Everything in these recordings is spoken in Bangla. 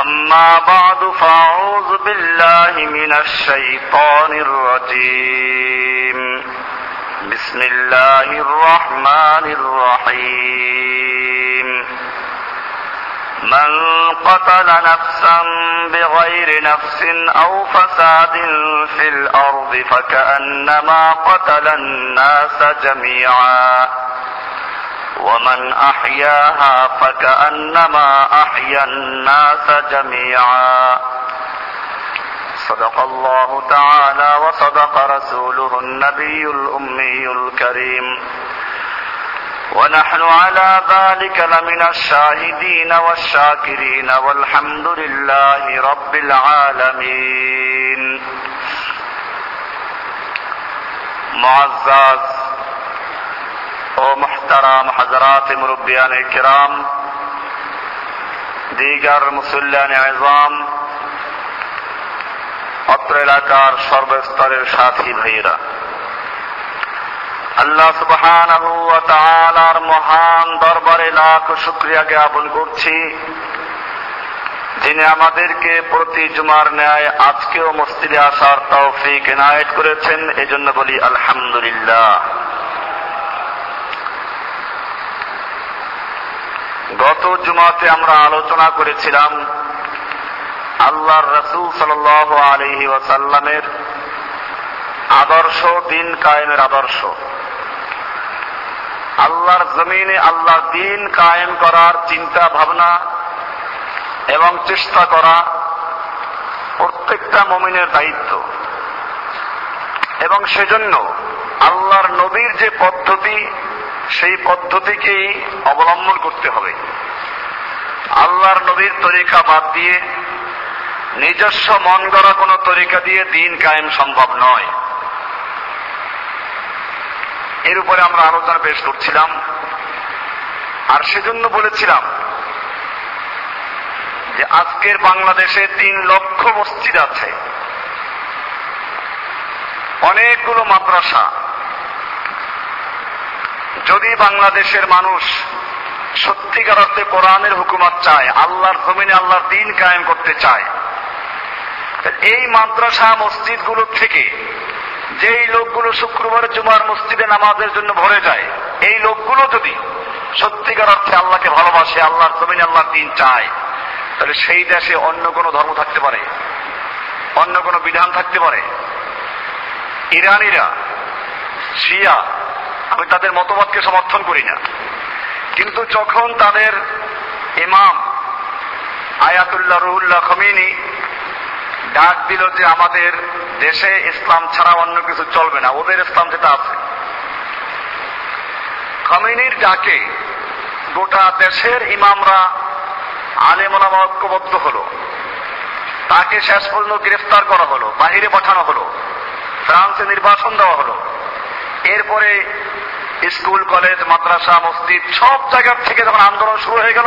أما بعد فأعوذ بالله من الشيطان الرجيم. بسم الله الرحمن الرحيم. من قتل نفسا بغير نفس أو فساد في الأرض فكأنما قتل الناس جميعا. ومن أحياها فكأنما أحيا الناس جميعا. صدق الله تعالى وصدق رسوله النبي الأمي الكريم. ونحن على ذلك لمن الشاهدين والشاكرين والحمد لله رب العالمين. معزز মুহতারাম হজরাত মুরব্বিয়ান কিরাম দিগার মুসল্লান আজম অত্র এলাকার সর্বস্তরের সাথী ভাইয়েরা আল্লাহ তাআলার মহান দরবারে লাখ শুকরিয়া জ্ঞাপন করছি যিনি আমাদেরকে প্রতি জুমার ন্যায় আজকেও মসজিদে আসার তৌফিক এনায়েত করেছেন এজন্য বলি আলহামদুলিল্লাহ গত জুমাতে আমরা আলোচনা করেছিলাম আল্লাহর রসুল সাল আলহি ওয়াসাল্লামের আদর্শ, দিন কায়েমের আদর্শ। আল্লাহর জমিনে আল্লাহর দিন কায়েম করার চিন্তা ভাবনা এবং চেষ্টা করা প্রত্যেকটা মমিনের দায়িত্ব। এবং সেজন্য আল্লাহর নবীর যে পদ্ধতি সেই পদ্ধতিকেই অবলম্বন করতে হবে। আল্লাহর নবীর তরিকা বাদ দিয়ে নিজস্ব মন গড়া কোনো তরিকা দিয়ে দিন কায়েম সম্ভব নয়। এর উপরে আমরা আলোচনা পেশ করছিলাম। আর সেজন্য বলেছিলাম যে আজকের বাংলাদেশে তিন লক্ষ মসজিদ আছে। অনেকগুলো মাদ্রাসা যদি বাংলাদেশের মানুষ সত্যিকার অর্থে কোরআনের হুকুমত চায়, আল্লাহর জমিনে আল্লাহর দিন কায়েম করতে চায় এই মাদ্রাসা মসজিদগুলো থেকে যেই লোকগুলো শুক্রবার জুমার মসজিদে নামাজের জন্য ভরে যায়, এই লোকগুলো যদি সত্যিকার অর্থে আল্লাহকে ভালোবাসে, আল্লাহর জমিনে আল্লাহর দিন চায়, তাহলে সেই দেশে অন্য কোনো ধর্ম থাকতে পারে, অন্য কোনো বিধান থাকতে পারে। ইরানিরা, শিয়া আমি তাদের মতবাদকে সমর্থন করি না। কিন্তু যখন তাদের ইমাম আয়াতুল্লাহ রুহুল্লাহ খমিনী ডাক দিল যে আমাদের দেশে ইসলাম ছাড়া অন্য কিছু চলবে না, ওদের ইসলাম যেটা আছে। খমিনীর ডাকে গোটা দেশের ইমামরা আলেমনামা ঐক্যবদ্ধ হলো। তাকে শেষ পর্যন্ত গ্রেফতার করা হলো, বাহিরে পাঠানো হলো, ফ্রান্সে নির্বাসন দেওয়া হলো। এরপরে স্কুল, কলেজ, মাদ্রাসা, মসজিদ, সব জায়গার থেকে যখন আন্দোলন শুরু হয়ে গেল,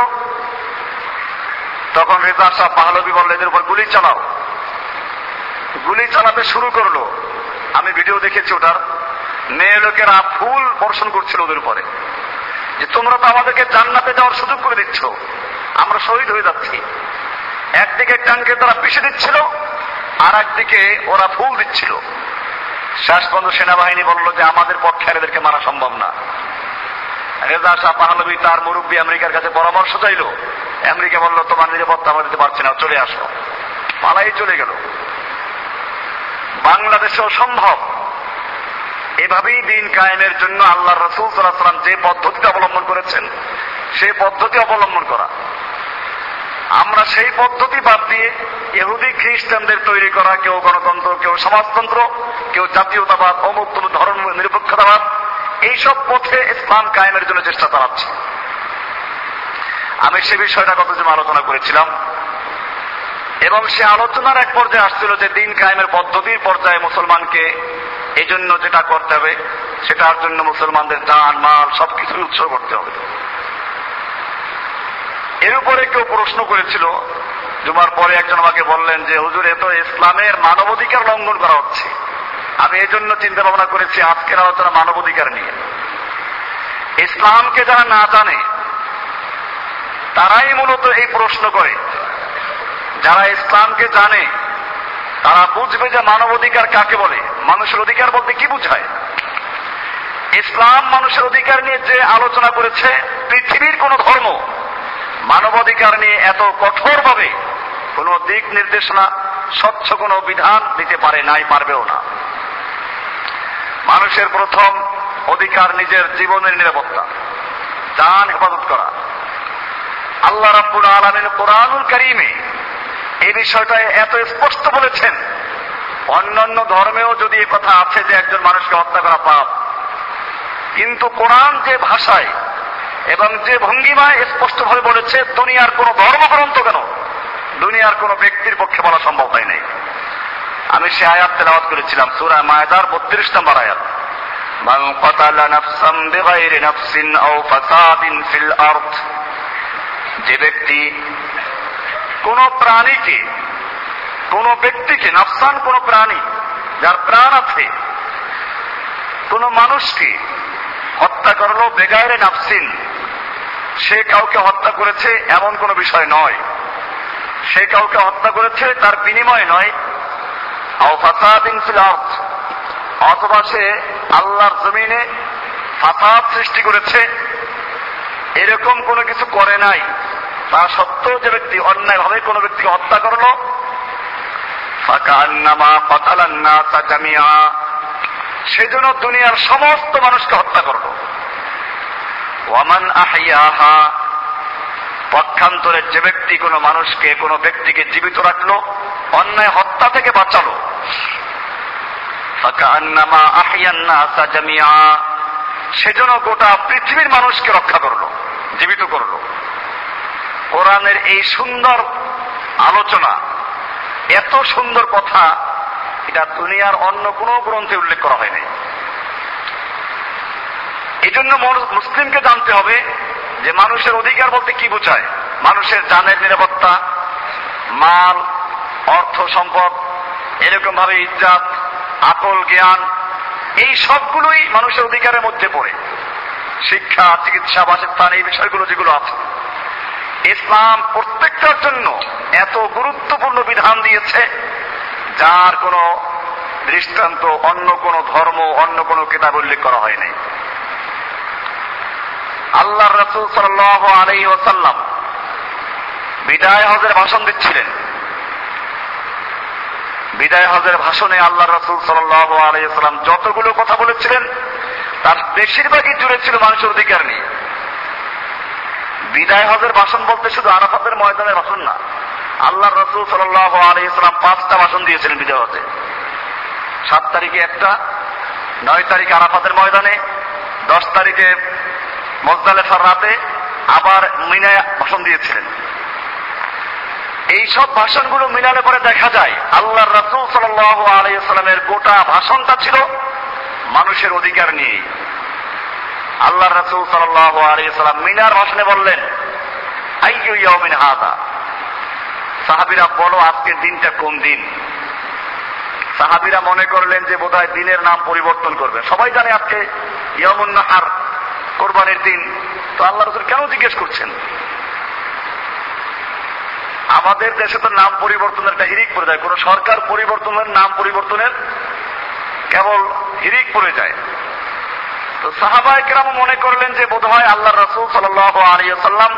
তখন রেজা শাহ পাহলবি বলল এদের উপর গুলি চালাও। গুলি চালাতে শুরু করল। আমি ভিডিও দেখেছি ওটার। মেয়ে লোকেরা ফুল বর্ষণ করছিল ওদের উপরে। যে তোমরা তো আমাদেরকে জান্নাতে যাওয়ার সুযোগ করে দিচ্ছ। আমরা শহীদ হয়ে যাচ্ছি। একদিকে ট্যাঙ্কে তারা পিছিয়ে দিচ্ছিল আর একদিকে ওরা ফুল দিচ্ছিল। শেষ পর্যন্ত সেনাবাহিনী বলল যে আমাদের পক্ষে আর এদেরকে মারা সম্ভব না। রেজা শাহ পাহলবি তার মুরব্বী আমেরিকার কাছে পরামর্শ চাইল। আমেরিকা বলল, তোমার নিরাপত্তা আমরা দিতে পারছি না, চলে আসো। পালাই চলে গেল। বাংলাদেশেও সম্ভব এভাবেই দিন কায়েমের জন্য আল্লাহ রসুল সাল্লাম যে পদ্ধতিতে অবলম্বন করেছেন সেই পদ্ধতি অবলম্বন করা। আমরা সেই পদ্ধতি বাদ দিয়ে ইহুদি খ্রিস্টানদের তৈরি করা, কেউ গণতন্ত্র, কেউ সমাজতন্ত্র, কেউ জাতীয়তাবাদ, অমুক ধর্ম, নিরপেক্ষতাবাদ, এইসব পথে ইসলাম কায়েমের জন্য চেষ্টা চালাচ্ছে। আমি সে বিষয়টা গত জন্য আলোচনা করেছিলাম। এবং সে আলোচনার এক পর্যায়ে আসছিল যে দিন কায়েমের পদ্ধতির পর্যায়ে মুসলমানকে এই জন্য যেটা করতে হবে, সেটার জন্য মুসলমানদের দান মাল সবকিছু উৎসর্গ করতে হবে। এর উপরে কেউ প্রশ্ন করেছিল। জুমার পরে একজন আমাকে বললেন যে, হুজুর এত ইসলামের মানবাধিকার লঙ্ঘন করা হচ্ছে। আমি এই জন্য চিন্তা ভাবনা করেছি আজকের আলোচনা মানবাধিকার নিয়ে। ইসলামকে যারা না জানে, তারাই মূলত এই প্রশ্ন করে। যারা ইসলামকে জানে, তারা বুঝবে যে মানবাধিকার কাকে বলে। মানুষের অধিকার বলতে কি বুঝায়? ইসলাম মানুষের অধিকার নিয়ে যে আলোচনা করেছে, পৃথিবীর কোন ধর্ম মানবাধিকার নিয়ে এত কঠোরভাবে কোন দিক নির্দেশনা, স্বচ্ছ কোন বিধান দিতে পারে নাই, পারবেও না। মানুষের প্রথম অধিকার নিজের জীবনের নিরাপত্তা যান হেফাজত করা। আল্লাহ রাব্বুল আলমিন কোরআনুল করিমে এই বিষয়টা এত স্পষ্ট বলেছেন। অন্যান্য ধর্মেও যদি এই কথা আছে যে একজন মানুষকে হত্যা করা পাপ, কিন্তু কোরআন যে ভাষায় এবং যে ভঙ্গিমায় স্পষ্টভাবে বলেছে দুনিয়ার কোন ধর্মগ্রন্থ কেন দুনিয়ার কোন ব্যক্তির পক্ষে বলা সম্ভব হয় নাই আমি সে আয়াত তেলাওয়াত করেছিলাম সুরা মায়দার বত্রিশ নম্বর আয়াত من قتل نفسا بغير نفس أو فساد في الأرض যে ব্যক্তি কোন প্রাণীকে কোন ব্যক্তিকে নফসান কোন প্রাণী যার প্রাণ আছে কোন মানুষকে হত্যা করলো বেগায়রে নাফসিন সে কাউকে হত্যা করেছে এমন কোন বিষয় নয়। সে কাউকে হত্যা করেছে তার বিনিময় নয়। অথবা সে আল্লাহর জমিনে ফাসাদ সৃষ্টি করেছে। এরকম কোনো কিছু করে নাই। তা সত্ত্বেও যে ব্যক্তি অন্যায় ভাবে কোনো ব্যক্তিকে হত্যা করল সেজন্য দুনিয়ার সমস্ত মানুষকে হত্যা করল। ওয়ামান আহিয়াহা পক্ষান্তরে যে ব্যক্তি কোনো মানুষকে, কোনো ব্যক্তিকে জীবিত রাখল, অন্যায় হত্যা থেকে বাঁচালো। সেজন্য গোটা পৃথিবীর মানুষকে রক্ষা করল, জীবিত করল। কোরআনের এই সুন্দর আলোচনা, এত সুন্দর কথা, এটা দুনিয়ার অন্য কোন গ্রন্থে উল্লেখ করা হয়নি। জন্য মুসলিমকে জানতে হবে যে মানুষের অধিকার বলতে কি বোঝায়? মানুষের জানের নিরাপত্তা, মাল, অর্থ, সম্পদ এরকম ভাবে ইজ্জাত, আকল, জ্ঞান, এই সবগুলোই মানুষের অধিকারের মধ্যে পড়ে। শিক্ষা, চিকিৎসা, বাসস্থান, এই বিষয়গুলো যেগুলো আছে। ইসলাম প্রত্যেকটার জন্য এত গুরুত্বপূর্ণ বিধান দিয়েছে, যার কোনো দৃষ্টান্ত, অন্য কোনো ধর্ম, অন্য কোনো কিতাব উল্লেখ করা হয়নি। আল্লাহ রসুল সাল্লাহ আলাই ওসাল্লাম বিদায় হজের ভাষণ দিচ্ছিলেন। বিদায় হজের ভাষণে আল্লাহ রসুল সাল্লাহ আলাইসাল্লাম যতগুলো কথা বলেছিলেন, তার বেশিরভাগই জুড়ে ছিল মানুষের অধিকার নিয়ে। বিদায় হজের ভাষণ বলতে শুধু আরাফাতের ময়দানের ভাষণ না আল্লাহ রসুল সাল্লাহ আলাইসাল্লাম পাঁচটা ভাষণ দিয়েছিলেন বিদায় হজে। সাত তারিখে একটা, নয় তারিখে আরাফাতের ময়দানে, দশ তারিখে মজদালেফার রাতে আবার মিনায় ভাষণ দিয়েছিলেন। এই সব ভাষণগুলো মিলালে পরে দেখা যায় আল্লাহ রসুল সাল আলাইসালামের গোটা ভাষণটা ছিল মানুষের অধিকার নিয়ে আল্লাহ রসুল সাল আলাইসালাম মিনার ভাষণে বললেন আইয়ুমিন হাদা সাহাবিরা, বলো আজকের দিনটা কোন দিন? সাহাবিরা মনে করলেন যে বোধহয় দিনের নাম পরিবর্তন করবে সবাই জানে আজকে ইয়ামুন্নাহার কোরবানির দিন। তো আল্লাহ রসুল কেন জিজ্ঞেস করছেন? আমাদের দেশে তো নাম পরিবর্তনের একটা হিরিক পড়ে যায়। কোন সরকার পরিবর্তনের, নাম পরিবর্তনের কেবল হিরিক পড়ে যায়। তো সাহাবাই কেরাম মনে করলেন যে বোধ হয় আল্লাহ রসুল আলিয়াল্লাম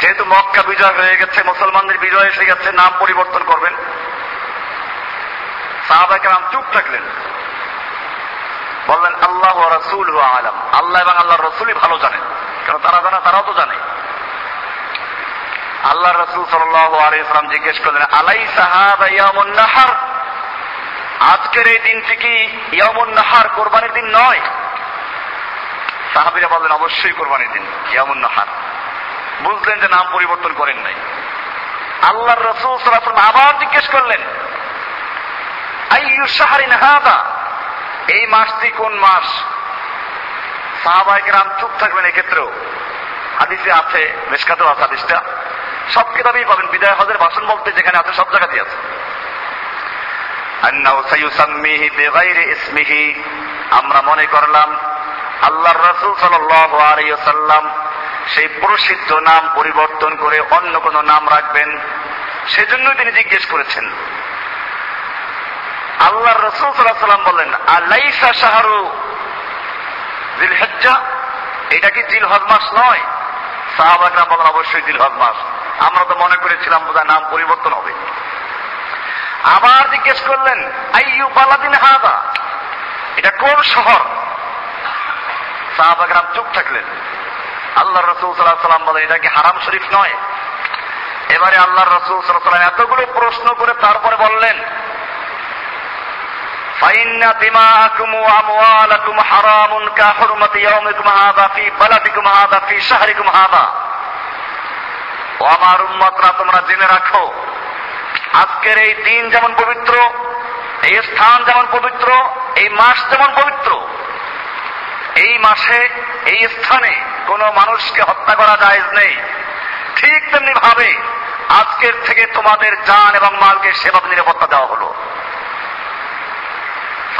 যেহেতু মক্কা বিজয় হয়ে গেছে, মুসলমানদের বিজয় এসে গেছে, নাম পরিবর্তন করবেন। সাহাবাহাম চুপ থাকলেন। আল্লাহ রসুল আলম। আল্লাহ এবং আল্লাহ রসুলই ভালো জানেন কেন তারা জানা, তারাও তো জানে। আল্লাহ রসুল সাল্লাম জিজ্ঞেস করলেন আলাই সাহাবাহার আজকের এই দিনটি কি ইয়ামুন নাহার, কোরবানির দিন নয়? সাহাবিরা বললেন, অবশ্যই কোরবানির দিন ইয়ামুন নাহার। বুঝলেন যে নাম পরিবর্তন করেন নাই। আল্লাহ রসুল সাল্লাম আবার জিজ্ঞেস করলেন, আইয়ু শাহরিন হাদা? এই মাসটি কোন মাস? সাহাবাহিক রাম চুপ থাকবেন এক্ষেত্রেও। হাদিসে আছে মেশকাতেও আছে হাদিসটা। সব কিতাবেই পাবেন, বিদায় হজের ভাষণ বলতে যেখানে আছে, সব জায়গাতেই আছে। আমরা মনে করলাম আল্লাহ রসুল সাল্লাম সেই প্রসিদ্ধ নাম পরিবর্তন করে অন্য কোন নাম রাখবেন। সেজন্য তিনি জিজ্ঞেস করেছেন। আল্লাহ রসুল সাল্লাম বললেন আল্লাইসা শাহরু জিল হেজ্জা এটা কি জিল হজ মাস নয়? সাহাবাকরা বলেন, অবশ্যই জিল হজ মাস। আমরা তো মনে করেছিলাম বোধহয় নাম পরিবর্তন হবে। আবার জিজ্ঞেস করলেন, আইয়ু বালাদিন হাদা? এটা কোন শহর? সাহাবাকরাম চুপ থাকলেন। আল্লাহ রসুল সাল্লাহ সাল্লাম বলেন, এটা কি হারাম শরীফ নয়? এবারে আল্লাহ রসুল সাল্লাহ সাল্লাম এতগুলো প্রশ্ন করে তারপরে বললেন فإن دماءكم وأموالكم حرام كحرمة يومكم هذا في بلدكم هذا في شهركم هذا ও আমার উম্মতরা তোমরা জেনে রাখো আজকের এই দিন যেমন পবিত্র এই স্থান যেমন পবিত্র এই মাস যেমন পবিত্র এই মাসে এই স্থানে কোনো মানুষকে হত্যা করা যায় নেই ঠিক তেমনি ভাবে আজকের থেকে তোমাদের যান এবং মালকে সেবা নিরাপত্তা দেওয়া হলো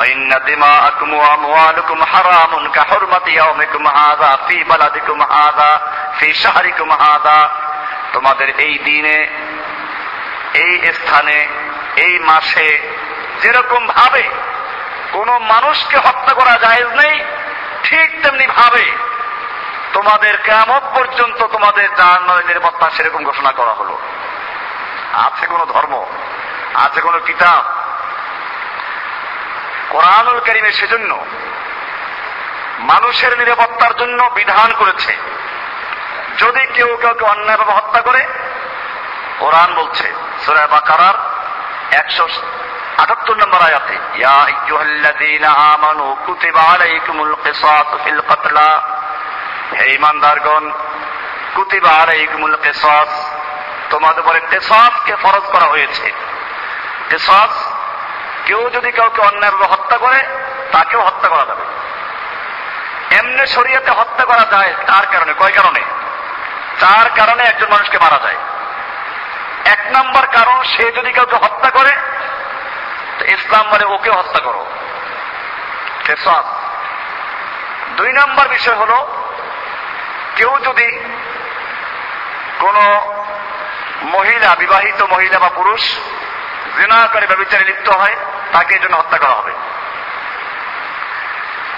فإن دماءكم وأموالكم حرام كحرمة يومكم هذا في بلدكم هذا في شهركم هذا তোমাদের এই দিনে এই স্থানে এই মাসে যেরকম ভাবে কোন মানুষকে হত্যা করা যায় নেই ঠিক তেমনি ভাবে তোমাদের কেমন পর্যন্ত তোমাদের জান নিরাপত্তা সেরকম ঘোষণা করা হলো আছে কোন ধর্ম আছে কোন কিতাব কোরআনুল করিমে সেজন্য মানুষের নিরাপত্তার জন্য বিধান করেছে। যদি কেউ কাউকে অন্যায়ভাবে হত্যা করে, কোরআন বলছে সুরায় বাকারার একশো আটাত্তর নম্বর আয়াতে, ইয়া আইয়ুহাল্লাযীনা আমানু কুতিবা আলাইকুমুল কিসাসু ফিল কতলা। হে ঈমানদারগণ কুতিবা আলাইকুমুল কিসাস তোমাদের উপরে কিসাসকে ফরজ করা হয়েছে। কিসাস কেউ যদি কাউকে অন্যায়ভাবে হত্যা করে, তাকেও হত্যা করা যাবে। এমনি শরীয়তে হত্যা করা যায় তার কারণে। কয় কারণে? চার কারণে একজন মানুষকে মারা যায়। এক নম্বর কারণ, সে যদি কাউকে হত্যা করে, তো ইসলাম বলে ওকে হত্যা করো। দুই নম্বর বিষয় হলো, কেউ যদি কোন মহিলা, বিবাহিত মহিলা বা পুরুষ, জেনা করে ব্যবচারে লিপ্ত হয় তাকে জন্য হত্যা করা হবে।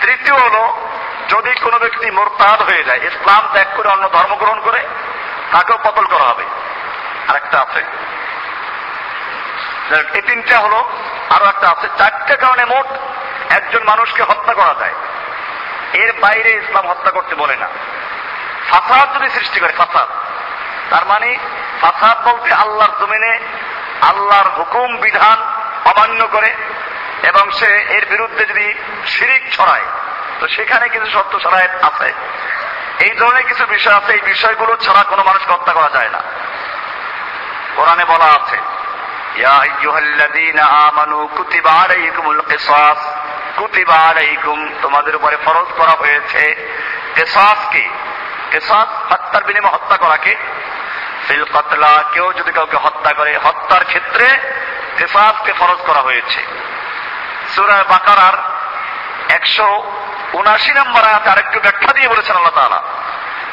তৃতীয় হলো, যদি কোনো ব্যক্তি মোরতাদ হয়ে যায়, ইসলাম ত্যাগ করে অন্য ধর্ম গ্রহণ করে, তাকেও পতল করা হবে। আরেকটা আছে। এই তিনটা হলো, আরও একটা আছে। চারটে কারণে মোট একজন মানুষকে হত্যা করা যায়। এর বাইরে ইসলাম হত্যা করতে বলে না। ফাসাদ যদি সৃষ্টি করে, ফাসাদ। তার মানে ফাসাদ বলতে আল্লাহর জমিনে আল্লাহর হুকুম, বিধান অমান্য করে এবং সে এর বিরুদ্ধে যদি শিরিক ছড়ায়, তো সেখানে কিছু সত্য ছড়ায় আছে। এই ধরনের কিছু বিষয় আছে, এই বিষয়গুলো ছাড়া কোনো মানুষকে হত্যা করা যায় না। কোরআনে বলা আছে, ইয়া আইয়ুহাল্লাযীনা আমানু কুতিবা আলাইকুমুল কিসাস। কুতিবা আলাইকুম, তোমাদের উপরে ফরজ করা হয়েছে। কিসাস কি? কিসাস, হত্যার বিনিময়ে হত্যা করাকে ফিল কতলা, কেউ যদি কাউকে হত্যা করে, হত্যার ক্ষেত্রে কিসাসকে ফরজ করা হয়েছে। সূরা বাকারার একশো উনাশি নম্বর আয়াতে আরেকটু ব্যাখ্যা দিয়ে বলেছেন আল্লাহ তাআলা।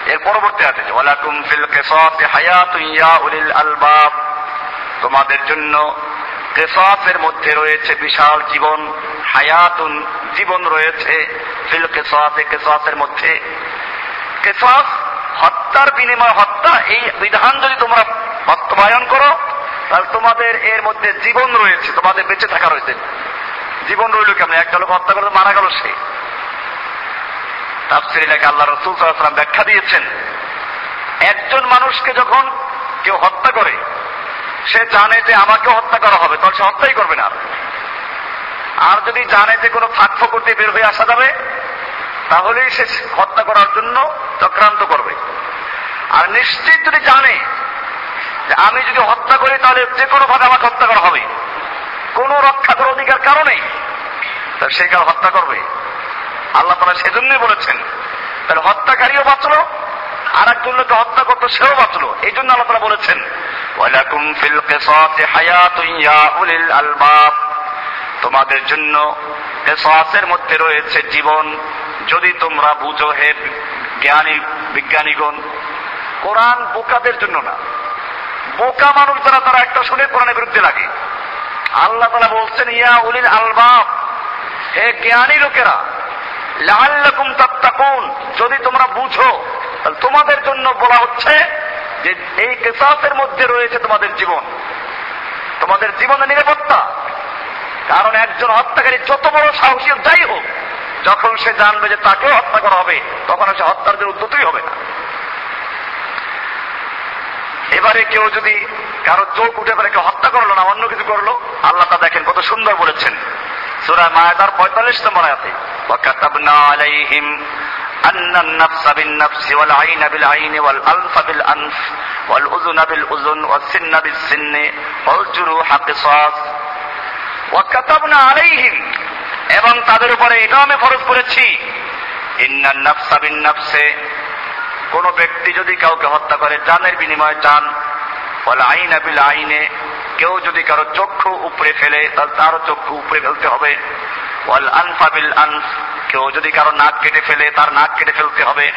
এর পরবর্তী আছে ওয়ালাকুম ফিল কিসাসি হায়াতুন ইয়া উলিল আলবাব। তোমাদের জন্য কেসাসের মধ্যে রয়েছে বিশাল জীবন, হায়াতুন জীবন রয়েছে ফিল কেসাসে, কেসাসের মধ্যে। কেসাস হত্যার বিনিময়, হত্যা, এই বিধান যদি তোমরা বাস্তবায়ন করো তাহলে তোমাদের এর মধ্যে জীবন রয়েছে, তোমাদের বেঁচে থাকা রয়েছে। জীবন রইল কেমন? একটা লোক হত্যা করে, মারা গেল সে। তাফসির লেখা আল্লাহ রসুল সাল্লাম ব্যাখ্যা দিয়েছেন। একজন মানুষকে যখন কেউ হত্যা করে, সে জানে যে আমাকে হত্যা করা হবে তখন সে হত্যাই করবে না। আর যদি জানে যে কোনো ফাঁক ফকর দিয়ে বের হয়ে আসা যাবে, তাহলেই সে হত্যা করার জন্য চক্রান্ত করবে। আর নিশ্চিত যদি জানে আমি যদি হত্যা করি, তাহলে যে কোনো ভাবে আমাকে হত্যা করা হবে। কোনো রক্ষা করার অধিকার কারণেই তাহলে সে কাল হত্যা করবে? আল্লাহ তালা সেজন্যই বলেছেন, তাহলে হত্যাকারীও বাঁচলো আর একজন লোককে হত্যা করতো, সেও বাঁচলো। এই জন্য আল্লাহ তালা বলেছেন, ওয়ালাকুম ফিল কিসাসি হায়াতুন ইয়া উলিল আলবাব। তোমাদের জন্য কেসাসের মধ্যে রয়েছে জীবন। যদি তোমরা বুঝো, হে জ্ঞানী বিজ্ঞানীগণ, কোরআন বোকাদের জন্য না। বোকা মানুষ যারা তারা একটা শুনে কোরআনের বিরুদ্ধে লাগে। আল্লাহ তালা বলছেন, ইয়া উলিল আলবাব, হে জ্ঞানী লোকেরা লাল্লাকুম তাত্তাকুন, যদি তোমরা বুঝো, তাহলে তোমাদের জন্য বলা হচ্ছে যে এই কেসাসের মধ্যে রয়েছে তোমাদের জীবন। তোমাদের জীবনের নিরাপত্তা। কারণ একজন হত্যাকারী যত বড় সাহসী যাই হোক, যখন সে জানবে যে তাকেও হত্যা করা হবে, তখন সে হত্যার উদ্যতই হবে না। এবারে কেউ যদি কারো চোখ উঠে পড়ে কেউ হত্যা করলো না অন্য কিছু করলো আল্লাহ তা দেখেন কত সুন্দর বলেছেন সুরা মায়াদার পঁয়তাল্লিশ নম্বর আয়াতে وكتبنا عليهم أن النفس بالنفس والعين بالعين والأنف بالأنف والأذن بالأذن والسن بالسن والجروح قصاص وكتبنا عليهم এবং তাদের উপরে এটাও আমি ফরজ করেছি ইন্নান নাফসা বিন নাফসে কোন ব্যক্তি যদি কাউকে হত্যা করে, জানের বিনিময়ে চান। বলে আইন আবিল আইনে, কেউ যদি কারও চক্ষু উপরে ফেলে, তাহলে তারও চক্ষু উপরে ফেলতে হবে। ওয়াল আনফাবিল আনফ, কেউ যদি কারও নাক কেটে ফেলে, তার নাক কেটে ফেলতে হবে।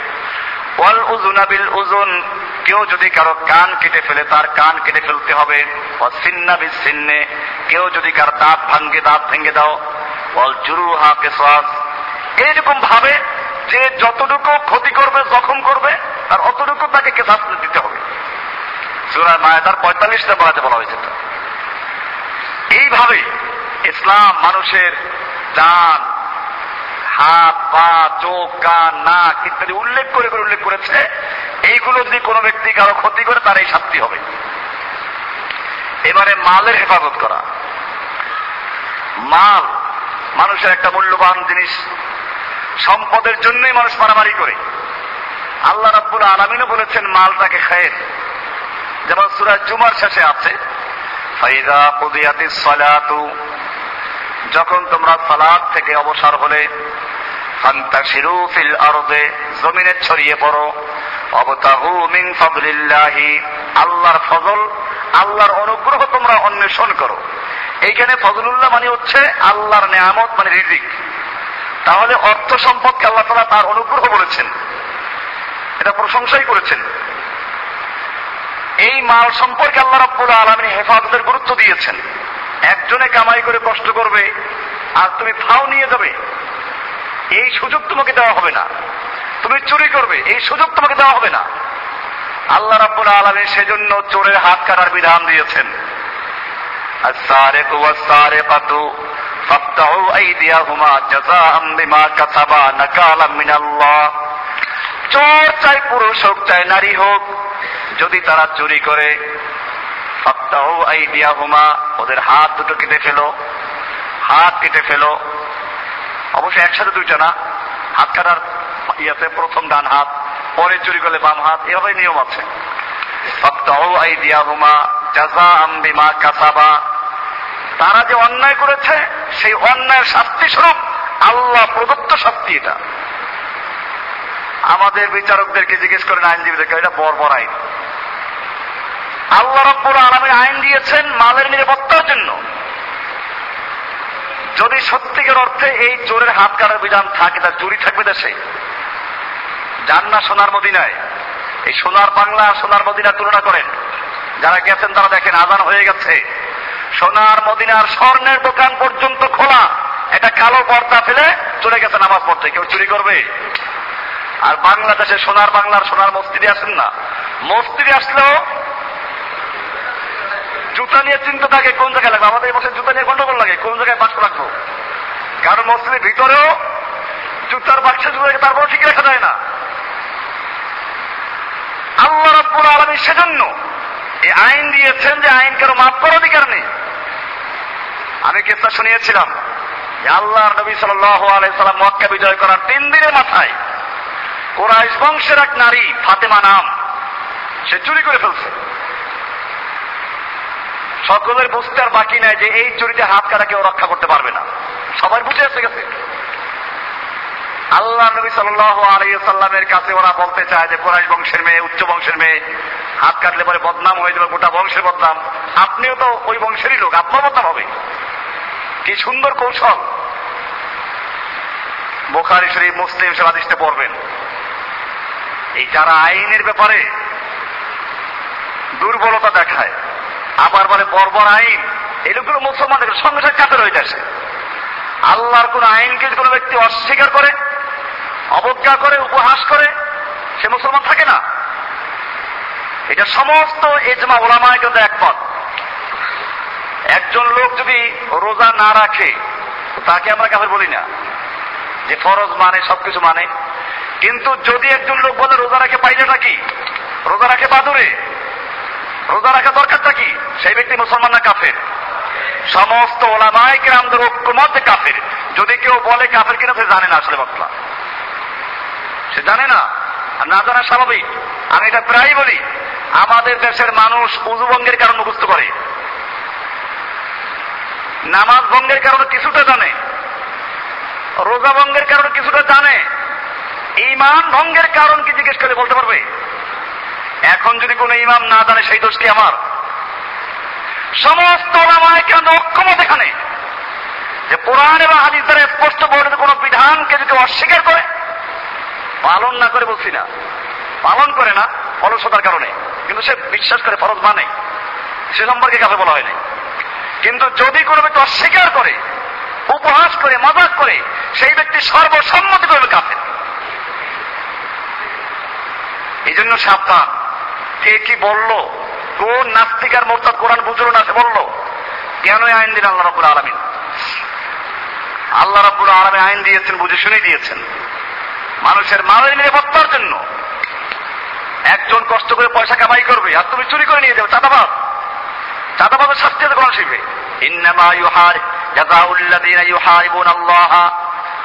ওয়াল উজুনাবিল উজুন কেউ যদি কারও কান কেটে ফেলে, তার কান কেটে ফেলতে হবে। ও সিন্নাবিল সিন্নে, কেউ যদি কারও দাঁত ভাঙ্গে, দাঁত ভেঙে দাও। ওয়াল জুরুহা কেসাস এইরকম ভাবে যে যতটুকু ক্ষতি করবে, জখম করবে আর অতটুকু তাকে কেসাস দিতে হবে। সুরায় মায়াদার পঁয়তাল্লিশ নম্বর বলা হয়েছে এইভাবে ইসলাম মানুষের ডান হাত, পা, চোখ, কান, নাক ইত্যাদি উল্লেখ করে করে উল্লেখ করেছে, এইগুলো যদি কোনো ব্যক্তি কারও ক্ষতি করে, তার এই শাস্তি হবে। এবারে মালের হেফাজত করা। মাল মানুষের একটা মূল্যবান জিনিস সম্পদের জন্যই মানুষ মারামারি করে। আল্লাহ রাব্বুল আলমিনও বলেছেন, মালটাকে খায়ের। যেমন সুরাজ জুমার শেষে আছে, ফাইদা কুদিয়াতি সালাতু। যখন তোমরা সালাদ থেকে অবসর হলে, ফান্তাশিরু ফিল আরদে, জমিনে ছড়িয়ে পড়ো। অবতাহু মিন ফাদলিল্লাহি, আল্লাহর ফজল, আল্লাহর অনুগ্রহ তোমরা অন্বেষণ করো। এইখানে ফজলুল্লাহ মানে হচ্ছে আল্লাহর নেয়ামত মানে রিজিক। তাহলে অর্থ সম্পদকে আল্লাহ তালা তার অনুগ্রহ বলেছেন। এটা প্রশংসাই করেছেন। এই মাল সম্পর্কে আল্লাহ রাব্বুল আলমী হেফাজতের গুরুত্ব দিয়েছেন। একজনে কামাই করে কষ্ট করবে, আর তুমি ফাও নিয়ে যাবে। এই সুযোগ তোমাকে দেওয়া হবে না। তুমি চুরি করবে, এই সুযোগ তোমাকে দেওয়া হবে না। আল্লাহ রাব্বুল আলমী সেজন্য চোরের হাত কাটার বিধান দিয়েছেন। আর সারে কুয়া সারে পাতু ফাত্তাহু আইদিয়াহুমা জাযাআম বিমা কাসাবা নাকালাম মিনাল্লাহ চোর চাই পুরুষ হোক, চাই নারী হোক, যদি তারা চুরি করে সপ্তাহ অয় দিয়া আইদিয়াহুমা, ওদের হাত দুটো কেটে ফেলো, হাত কেটে ফেলো। অবশ্যই একসাথে দুইটা না, হাত কাটার ইয়াতে প্রথম ডান হাত, পরে চুরি করলে বাম হাত এভাবে নিয়ম আছে। সপ্তাহ অই দিয়া আইদিয়াহুমা, জাযাআম বিমা কাসাবা তারা যে অন্যায় করেছে, সেই অন্যায়ের শাস্তি স্বরূপ আল্লাহ প্রদত্ত শাস্তি এটা। আমাদের বিচারকদেরকে জিজ্ঞেস করেন আইনজীবীদেরকে, এটা বর্বর আইন। আল্লাহ রব্বুর আলমী আইন দিয়েছেন মালের নিরাপত্তার জন্য। যদি সত্যিকার অর্থে এই চোরের হাত কাটার বিধান থাকে, তার চুরি থাকবে দেশে। যান না সোনার মদিনায়। এই সোনার বাংলা সোনার মদিনা তুলনা করেন। যারা গেছেন তারা দেখেন আজান হয়ে গেছে। সোনার মদিনার স্বর্ণের দোকান পর্যন্ত খোলা। এটা কালো পর্দা ফেলে চলে গেছে নামাজ পড়তে। কেউ চুরি করবে? আর বাংলাদেশে সোনার বাংলার সোনার মস্তিদি আসেন না। মস্তিদি আসলেও জুতা নিয়ে চিন্তা থাকে, কোন জায়গায় লাগবে? আমাদের এই বছর জুতা নিয়ে গন্ডগোল লাগে, কোন জায়গায় বাক্স রাখব? কারণ মসজিদের ভিতরেও জুতার বাক্সে জুতা তারপর ঠিক রাখা যায় না। আল্লাহ রব্বুল আলমী সেজন্য এই আইন দিয়েছেন যে আইন কারও মাফ করার অধিকার নেই। আমি কেসটা শুনিয়েছিলাম? আল্লাহ নবী সাল্লাম মক্কা বিজয় করার তিন দিনের মাথায় কোরআশ বংশের এক নারী, ফাতেমা নাম, সে চুরি করে ফেলছে। সকলের বুঝতে আর বাকি নাই যে এই চুরিতে হাত কাটা কেউ রক্ষা করতে পারবে না। সবাই বুঝে এসে গেছে। আল্লাহ নবী সাল্লামের কাছে ওরা বলতে চায় যে কোরআশ বংশের মেয়ে, উচ্চ বংশের মেয়ে, হাত কাটলে পরে বদনাম হয়ে যাবে গোটা বংশের বদনাম। আপনিও তো ওই বংশেরই লোক আপনার বদনাম হবে। কি সুন্দর কৌশল। বোখারি শরীফ, মুসলিম সব আদিশতে পড়বেন এই যারা আইনের ব্যাপারে দুর্বলতা দেখায়, আবার বলে বর্বর আইন, এই লোকগুলো মুসলমানদের সঙ্গে সঙ্গে কাতে রয়ে আসে আল্লাহর কোন আইনকে কোনো ব্যক্তি অস্বীকার করে, অবজ্ঞা করে, উপহাস করে, সে মুসলমান থাকে না। এটা সমস্ত এজমা ওলামায় কিন্তু একমত। একজন লোক যদি রোজা না রাখে, তাকে আমরা কাফের বলি না। যে ফরজ মানে সবকিছু মানে। কিন্তু যদি একজন লোক বলে, রোজা রাখে পাইলেটা কি? রোজা রাখে বাদুরে? রোজা রাখা দরকারটা কি? সেই ব্যক্তি মুসলমান না কাফের? সমস্ত ওলামায় গ্রামদের ঐক্যমত কাফের। যদি কেউ বলে কাফের কিনা, সে জানে না আসলে বাতলা সে জানে না, আর না জানা স্বাভাবিক। আমি এটা প্রায় বলি, আমাদের দেশের মানুষ উজুবঙ্গের কারণ মুখস্থ করে। নামাজ ভঙ্গের কারণে কিছুটা জানে, রোজা ভঙ্গের কারণে কিছুটা জানে ইমান ভঙ্গের কারণ কি জিজ্ঞেস করে বলতে পারবে? এখন যদি কোনো ইমাম না জানে, সেই দোষ কি আমার? সমস্ত কেন এখানে যে কোরআন এবং হাদিস দ্বারা স্পষ্ট বর্ণিত কোন বিধানকে যদি অস্বীকার করে, পালন না করে বলছি না, পালন করে না, অলসতার কারণে। কিন্তু সে বিশ্বাস করে, ফরজ মানে। সে সম্পর্কে কাছে বলা হয়নি। কিন্তু যদি কোনো ব্যক্তি অস্বীকার করে, উপহাস করে, মজাক করে, সেই ব্যক্তি সর্বসম্মতি করবে কাফের এই জন্য সাবধান। কে কি বলল? কোন নাস্তিকার মোরতাদ কোরআন বুঝলো না সে বলল? কেন আইন দিন আল্লাহ রব্বুল আলমিন? আল্লাহ রব্বুল আলমী আইন দিয়েছেন, বুঝে শুনে দিয়েছেন। মানুষের মালের নিরাপত্তার জন্য। একজন কষ্ট করে পয়সা কামাই করবে, আর তুমি চুরি করে নিয়ে যাবে চাঁদাবাদ চাঁদাবাদের শাস্তি আছে কোরআন শিখবে। ইন্নামা ইউহার জাযাউল্লাযীনা ইউহারিবুন আল্লাহ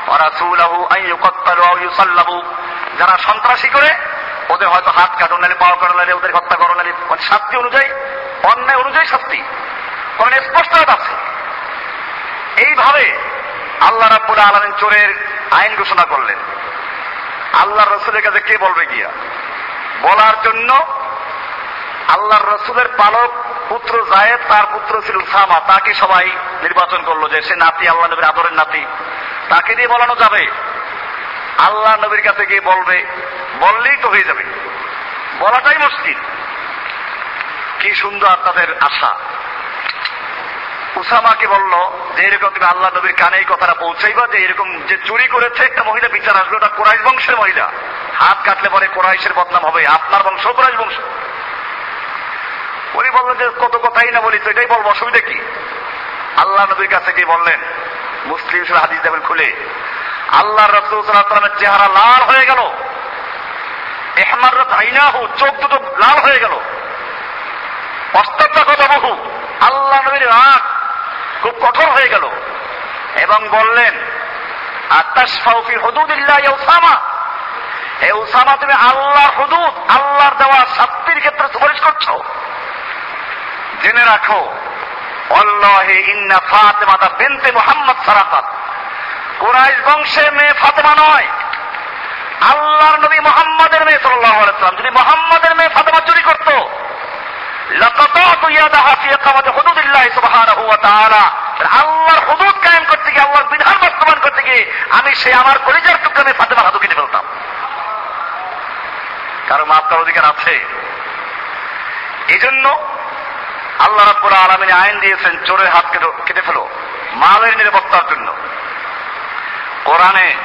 ওয়া রাসূলাহু আন ইউকাত্তালু আও ইউসাল্লাবু যারা সন্ত্রাসী করে, ওদের হয়তো হাত কাটো নালে, পাও কাটো নালে, ওদের হত্যা করো নালে। মানে শাস্তি অনুযায়ী, অন্যায় অনুযায়ী শাস্তি। কোরআন স্পষ্ট আছে। এইভাবে আল্লাহ রাব্বুল আলামিন চোরের আইন ঘোষণা করলেন। আল্লাহ রসুলের কাছে কে বলবে গিয়া? বলার জন্য আল্লাহর রসুলের পালক পুত্র জায়েদ, তার পুত্র ছিল সামা তাকে সবাই নির্বাচন করল যে সে নাতি, আল্লাহ নবীর আদরের নাতি। তাকে দিয়ে বলানো যাবে। আল্লাহ নবীর কাছে গিয়ে বলবে, বললেই তো হয়ে যাবে। বলাটাই মুশকিল। কি সুন্দর তাদের আশা। উসামাকে বলল, যে এরকম তুমি আল্লাহ নবীর কানে এই কথাটা পৌঁছাইবা, যে এরকম যে চুরি করেছে একটা মহিলা, বিচার আসবে ওটা কোরাইশ বংশের মহিলা। হাত কাটলে পরে কোরাইশের বদনাম হবে, আপনার বংশ কোরাইশ বংশ। উনি বললেন যে কত কথাই না বলি এটাই বলব, অসুবিধা কি? আল্লাহ নবীর কাছে গিয়ে বললেন, মুসলিম হাদিস দেবেন খুলে আল্লাহ রসুলের চেহারা লাল হয়ে গেল। এহমার চোখ দুটো লাল হয়ে গেল। কথা বহু, আল্লাহ নবীর রাগ খুব কঠোর হয়ে গেল। এবং বললেন আত্মাসফি হদুদিল্লাহ উসামা। এ উসামা, তুমি আল্লাহর হুদুদ, আল্লাহর দেওয়া শাস্তির ক্ষেত্রে সুপারিশ করছ। জেনে রাখো অল্লাহে ইন্না ফাতেমাতা বেনতে মোহাম্মদ সারাফাত কুরাইশ বংশের মেয়ে ফাতেমা নয়, আল্লাহর নবী মোহাম্মদের মেয়ে সাল্লাহ আলাইসালাম যদি মোহাম্মদের মেয়ে ফাতেমা চুরি করতো আল্লাহর হুদুদ কায়েম করতে গিয়ে, আল্লাহর বিধান বাস্তবায়ন করতে গিয়ে, আমি সে আমার কলিজার টুকরামে ফাতেমার হাতু কেটে ফেলতাম। কারও মাপ অধিকার আছে? এই জন্য আল্লাহ রাব্বুল আলমিন আইন দিয়েছেন চোরের হাত কেটে ফেলো। মালের নিরাপত্তার জন্য। কোরআনে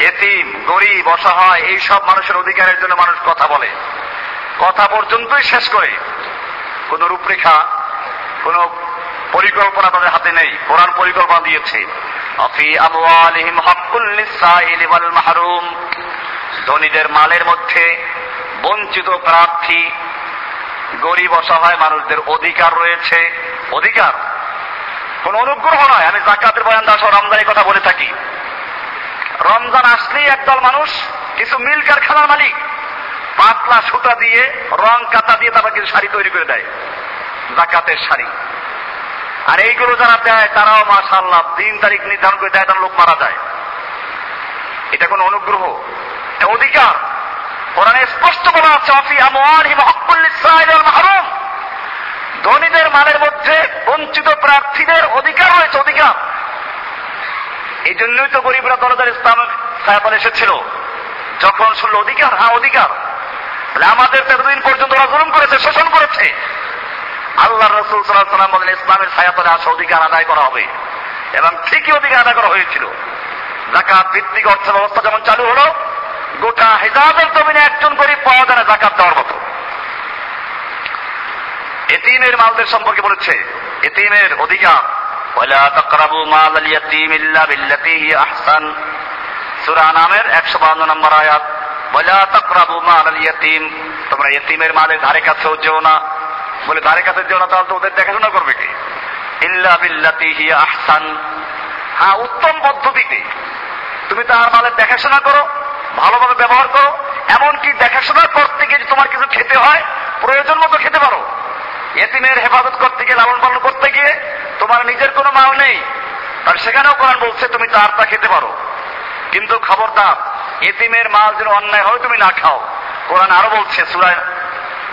এতিম, গরিব, অসহায়, এইসব মানুষের অধিকারের জন্য মানুষ কথা বলে। কথা পর্যন্তই শেষ করে। কোন রূপরেখা, কোন পরিকল্পনা তাদের হাতে নেই। কোরআন পরিকল্পনা দিয়েছে। অফি মাহরুম। ধনীদের মালের মধ্যে বঞ্চিত প্রার্থী গরিব, অসহায় মানুষদের অধিকার রয়েছে। অধিকার? কোন অনুগ্রহ নয়, আমি জাকাতের বয়ান দাস রমজানের কথা বলে থাকি। রমজান আসলেই একদল মানুষ, কিছু মিল কারখানার মালিক। পাতলা সুতা দিয়ে, রং কাতা দিয়ে তারপর কিছু শাড়ি তৈরি করে দেয়। জাকাতের শাড়ি। আর এইগুলো যারা দেয়, তারাও মাশাল্লাহ তিন তারিখ নির্ধারণ করে দেয়, তার লোক মারা যায়। এটা কোন অনুগ্রহ? অধিকার? কোরআনে স্পষ্ট বলা আছে, অফি লিসাইল ওয়াল মাহরুম। ধনীদের মালের মধ্যে বঞ্চিত প্রার্থীদের অধিকার রয়েছে, অধিকার। এই জন্যই তো গরিবরা দরদার ইসলাম সায়াপাল এসেছিল। যখন শুনলো অধিকার হ্যাঁ অধিকার। আমাদের এতদিন পর্যন্ত ওরা জুলুম করেছে, শোষণ করেছে। আল্লাহ রসুল সাল্লাহ সাল্লাম বলেন, ইসলামের ছায়াতলে আসা অধিকার আদায় করা হবে। এবং ঠিকই অধিকার আদায় করা হয়েছিল। জাকাত ভিত্তিক অর্থ ব্যবস্থা যেমন চালু হলো গোটা হেজাবের জমিনে একজন গরিব পাওয়া যায় না, জাকাত দেওয়ার মতো। এতিমের মালদের সম্পর্কে বলেছে, এতিমের অধিকার, ওয়ালা তাকরাবু মাল আল ইয়াতীম ইল্লা বিল্লাতি আহসান। সূরা নামের 152 নম্বর আয়াত, ওয়ালা তাকরাবু মাল আল ইয়াতীম। তোমরা মালের ধারে কাছেও যেও না। বলে, ধারে কাছে যেও না, তাহলে তো ওদের দেখাশোনা করবে কে? ইল্লা বিল্লাতি হি আহসান। হ্যাঁ উত্তম পদ্ধতিতে। তুমি তার মালের দেখাশোনা করো ভালোভাবে ব্যবহার করো, এমনকি দেখাশোনা করতে গিয়ে তোমার কিছু খেতে হয়, প্রয়োজন মতো খেতে পারো। এতিমের হেফাজত করতে গিয়ে, লালন পালন করতে গিয়ে তোমার নিজের কোনো মাল নেই। আর সেখানেও কোরআন বলছে, তুমি তার তা খেতে পারো। কিন্তু খবরদার, এতিমের মাল যেন অন্যায় হয়, তুমি না খাও। কোরআন আরও বলছে সুরায়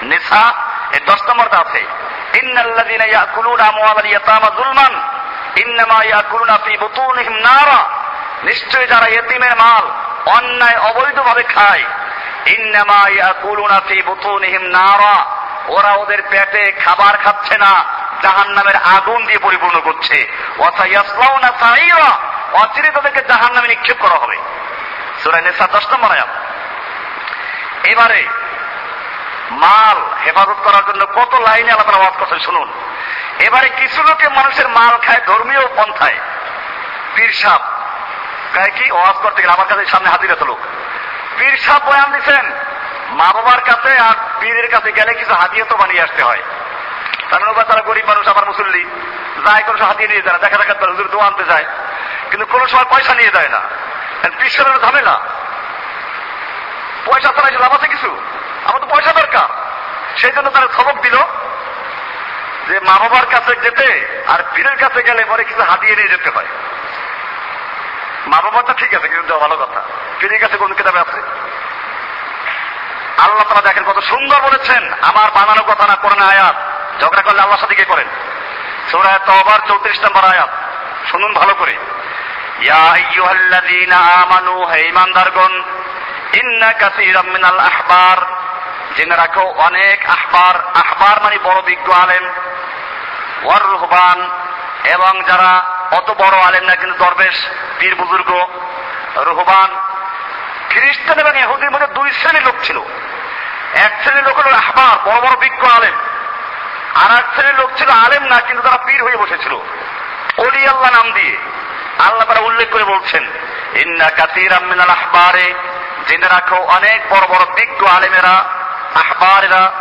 নেশা এর দশ নম্বরটা আছে, ইন্নাল্লাযীনা ইয়াকুলুনা আমওয়ালাল ইয়াতামা যুলমান, ইন্নামা ইয়াকুলুনা ফি বুতুনিহিম নারা। নিশ্চয় যারা এতিমের মাল অন্যায় অবৈধভাবে খায়। ইন্নামা ইয়াকুলুনা ফি নারা। ওরা ওদের পেটে খাবার খাচ্ছে না জাহান নামের আগুন দিয়ে পরিপূর্ণ করছে। অচিরে তাদেরকে জাহান নামে নিক্ষেপ করা হবে। সুরাই নেশা দশ নম্বর আয়াত। এবারে মাল হেফাজত করার জন্য কত লাইনে আলাদা আওয়াজ করছে শুনুন। এবারে কিছু লোকে মানুষের মাল খায় ধর্মীয় পন্থায়। পীর সাপ গায়ে কি ওয়াজ করতে গেলে আমার কাছে সামনে হাজির এত লোক। পীর সাপ বয়ান দিচ্ছেন মা বাবার কাছে আর পীরের কাছে গেলে কিছু হাতিয়ে তো বানিয়ে আসতে হয়। তার মানে তারা গরিব মানুষ, আমার মুসল্লি। যায় কোনো হাতিয়ে নিয়ে যায় না, দেখা দেখা হুজুর দোয়া আনতে যায়। কিন্তু কোনো সময় পয়সা নিয়ে যায় না। সাহেবের ঝামেলা। পয়সা ছাড়া লাভ আছে কিছু? আমার তো পয়সা দরকার। সেই জন্য তারা সবক দিল যে মা বাবার কাছে যেতে আর পীরের কাছে গেলে পরে কিছু হাতিয়ে নিয়ে যেতে হয়। মা বাবারটা ঠিক আছে, কিন্তু ভালো কথা। পীরের কাছে কোন কিতাবে আছে? আল্লাহ তারা দেখেন কত সুন্দর বলেছেন, আমার বানানো কথা না করেন আয়াত। ঝগড়া করলে আল্লাহর সাথে কে করেন? সুরায় চৌত্রিশ নম্বর আয়াত। শুনুন ভালো করে। ইয়া আইয়ুহাল্লাযীনা আমানু, হে ঈমানদারগণ, ইন্না কাসীরাম মিনাল আহবার। জেনে রাখো, অনেক আহবার আহবার মানে বড় বিজ্ঞ আলেম। ওয়ার রুহবান এবং যারা অত বড় আলেম না, কিন্তু দরবেশ, পীর বুজুর্গ, রুহবান, খ্রিস্টান এবং এহুদির মধ্যে দুই শ্রেণির লোক ছিল। এক শ্রেণির লোক হল আহবার, বড় বড় বিজ্ঞ আলেম। আর এক শ্রেণির লোক ছিল আলেম না, কিন্তু তারা পীর হয়ে বসেছিল। অলি আল্লাহ নাম দিয়ে। আল্লাহ তারা উল্লেখ করে বলছেন, ইন্না কাতির আমিনাল আহবারে জেনে রাখো, অনেক বড় বড় বিজ্ঞ আলেমেরা, আহবারেরা,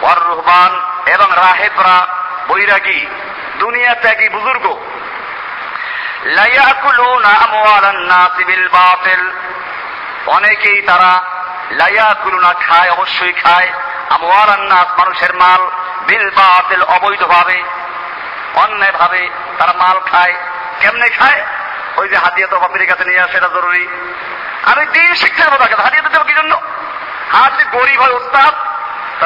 ওয়ার রহমান এবং রাহেবরা, বৈরাগী দুনিয়া ত্যাগী বুজুর্গ লাইয়াকুলুনা আমওয়ালান নাসি বিল বাতিল অনেকেই তারা লাইয়াকুলুনা খায়, অবশ্যই খায়। আমওয়ালান নাস মানুষের মাল বিল বাতিল অবৈধভাবে অন্যায় ভাবে তারা মাল খায়। কেমনে খায়? ওই যে হাতিয়া তো বাপির কাছে নিয়ে আসে, এটা জরুরি। আমি দিন শিখতে দেবো তাকে, হাতিয়া দেবো কি জন্য? যদি গরিব হয় উস্তাদ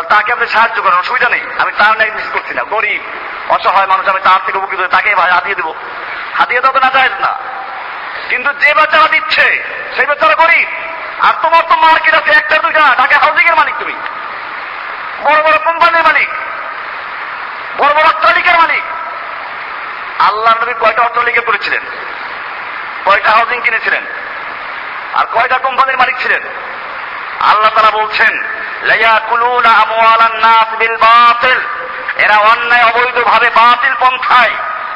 তাকে আপনি সাহায্য করেন, অসুবিধা নেই। আমি তার নাই মিস করছি না, গরিব, অসহায় মানুষ, আমি তার থেকে উপকৃত তাকে হাতিয়ে দেবো। হাতিয়ে দেওয়া না যায় না। কিন্তু যে বাচ্চারা দিচ্ছে, সেই বাচ্চারা গরিব। আর তোমার তো মার্কেট আছে একটা, দুইটা। ঢাকা হাউজিং এর মালিক তুমি। বড় বড় কোম্পানির মালিক। বড় বড় অট্টালিকার মালিক। আল্লাহ নবী কয়টা অট্টালিকা করেছিলেন? কয়টা হাউজিং কিনেছিলেন? আর কয়টা কোম্পানির মালিক ছিলেন? আল্লাহ তারা বলছেন এরা অন্যায় অবৈধভাবে বাতিল পন্থায়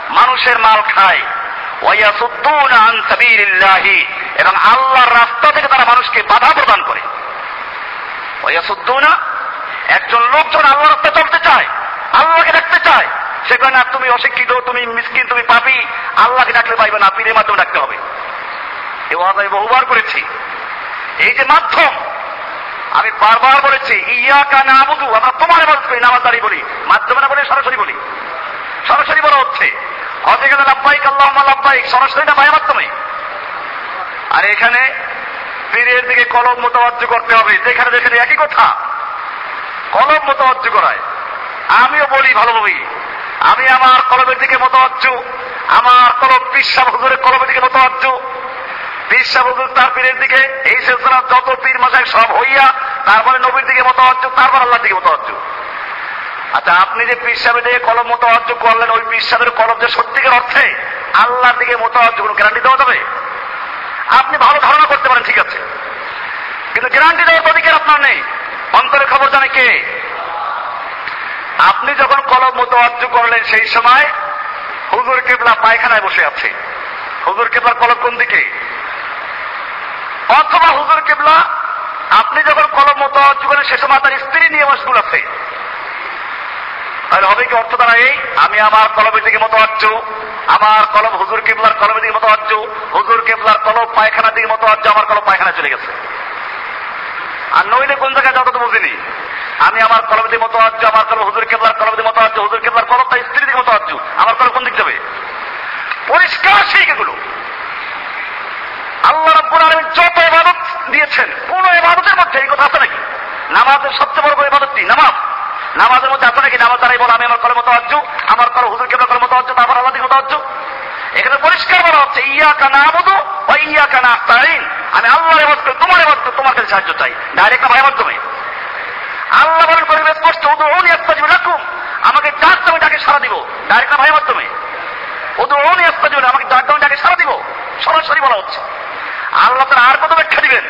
মানুষের মাল খায়। এবং আল্লাহর রাস্তা থেকে তারা মানুষকে বাধা প্রদান করে। একজন লোকজন আল্লাহর রাস্তায় চলতে চায়, আল্লাহকে ডাকতে চায় সেখানে আর তুমি অশিক্ষিত, তুমি মিসকিন, তুমি পাপি, আল্লাহকে ডাকলে পাইবে না, পীরের মাধ্যমে ডাকতে হবে। এ ওয়াজ আমি বহুবার করেছি। এই যে মাধ্যম, আমি বারবার বলেছি ইয়া কানা আবুদু আমরা তোমার এবার করি নামাজ দাঁড়িয়ে বলি, মাধ্যমে না বলে সরাসরি বলি। সরাসরি বলা হচ্ছে হজে গেলে লাভবাহিক আল্লাহ লাভবাহিক সরাসরি না ভাইয়ের মাধ্যমে আর এখানে পীরের দিকে কলম মোতাবাজ্য করতে হবে। যেখানে যেখানে একই কথা। কলম মোতাবাজ্য করায়। আমিও বলি ভালোভাবে আমি আমার কলমের দিকে মোতাবাজ্য আমার কলম পিসা হুজুরের কলমের দিকে মোতাবাজ্য পিসা হুজুর তার পীরের দিকে। এই সিলসিলার যত পীর মাসায় সব হইয়া তারপরে নবীর দিকে মোতাবাজ্য তারপর আল্লাহর দিকে মোতাবাজ্য আচ্ছা আপনি যে পীর দিকে কলম মোতাবাজ্য করলেন, ওই পীর সাহেবের কলম যে সত্যিকার অর্থে আল্লাহর দিকে মোতাবাজ্য কোনো গ্যারান্টি দেওয়া যাবে? আপনি ভালো ধারণা করতে পারেন, ঠিক আছে। কিন্তু গ্যারান্টি দেওয়ার অধিকার আপনার নেই। অন্তরের খবর জানে কে? আপনি যখন কলম মোতাবাজ্য করলেন, সেই সময় হুজুর কেবলা পায়খানায় বসে আছে। হুজুর কেবলার কলম কোন দিকে? অথবা হুজুর কেবলা, আপনি যখন কলম মোতাবাজ্য করেন সে সময় তার স্ত্রী নিয়ে মশগুল আছে। তাহলে হবে কি অর্থ দ্বারা এই? আমি আমার কলমের দিকে মতো মোতাবাজ্য আমার কলম হুজুর কেবলার কলমের দিকে মতো মোতাবাজ্য হুজুর কেবলার কলম পায়খানার দিকে মতো মোতাবাজ্য আমার কলম পায়খানা চলে গেছে। আর নইলে কোন জায়গায় যাও তো বুঝিনি। আমি আমার কলমের দিকে মতো মোতাবাজ্য আমার কলম হুজুর কেবলার কলমের দিকে মোতাবাজ্য হুজুর কেবলার কলম তার স্ত্রীর দিকে মতো মোতাবাজ্য আমার কলম কোন দিক যাবে? পরিষ্কার সেই এগুলো। আল্লাহ রাব্বুল আলামিন যত ইবাদত দিয়েছেন, কোন ইবাদতের মধ্যে এই কথা আছে নাকি? নামাজের সবচেয়ে বড় ইবাদতটি নামাজ। নামাজের মধ্যে আছে নাকি নামাজ দ্বারাই বলো আমি আমার কলম মতওয়াজ্জ আমার কলম হুজুর কেবলা কলম মতওয়াজ্জ তারপর আল্লাহ দিকে মতওয়াজ্জ এখানে পরিষ্কার বলা হচ্ছে ইয়া কানা আবুদু ও ইয়া কানা আস্তাইন আমি আল্লাহর ইবাদত করি, তোমার ইবাদত তোমার কাছে সাহায্য চাই। ডাইরেক্ট ভাইয়ের মাধ্যমে আল্লাহ বলেন, পরিবেশ স্পষ্ট উদুউনি আস্তাজিব লাকুম। আমাকে ডাক তুমি ডাকে সারা দিব। ডাইরেক্ট ভাইয়ের মাধ্যমে উদুউনি আস্তাজিব আমাকে ডাক তুমি ডাকে সারা দিব। সরাসরি বলা হচ্ছে। আল্লাহ তারা আর কত ব্যাখ্যা দিবেন?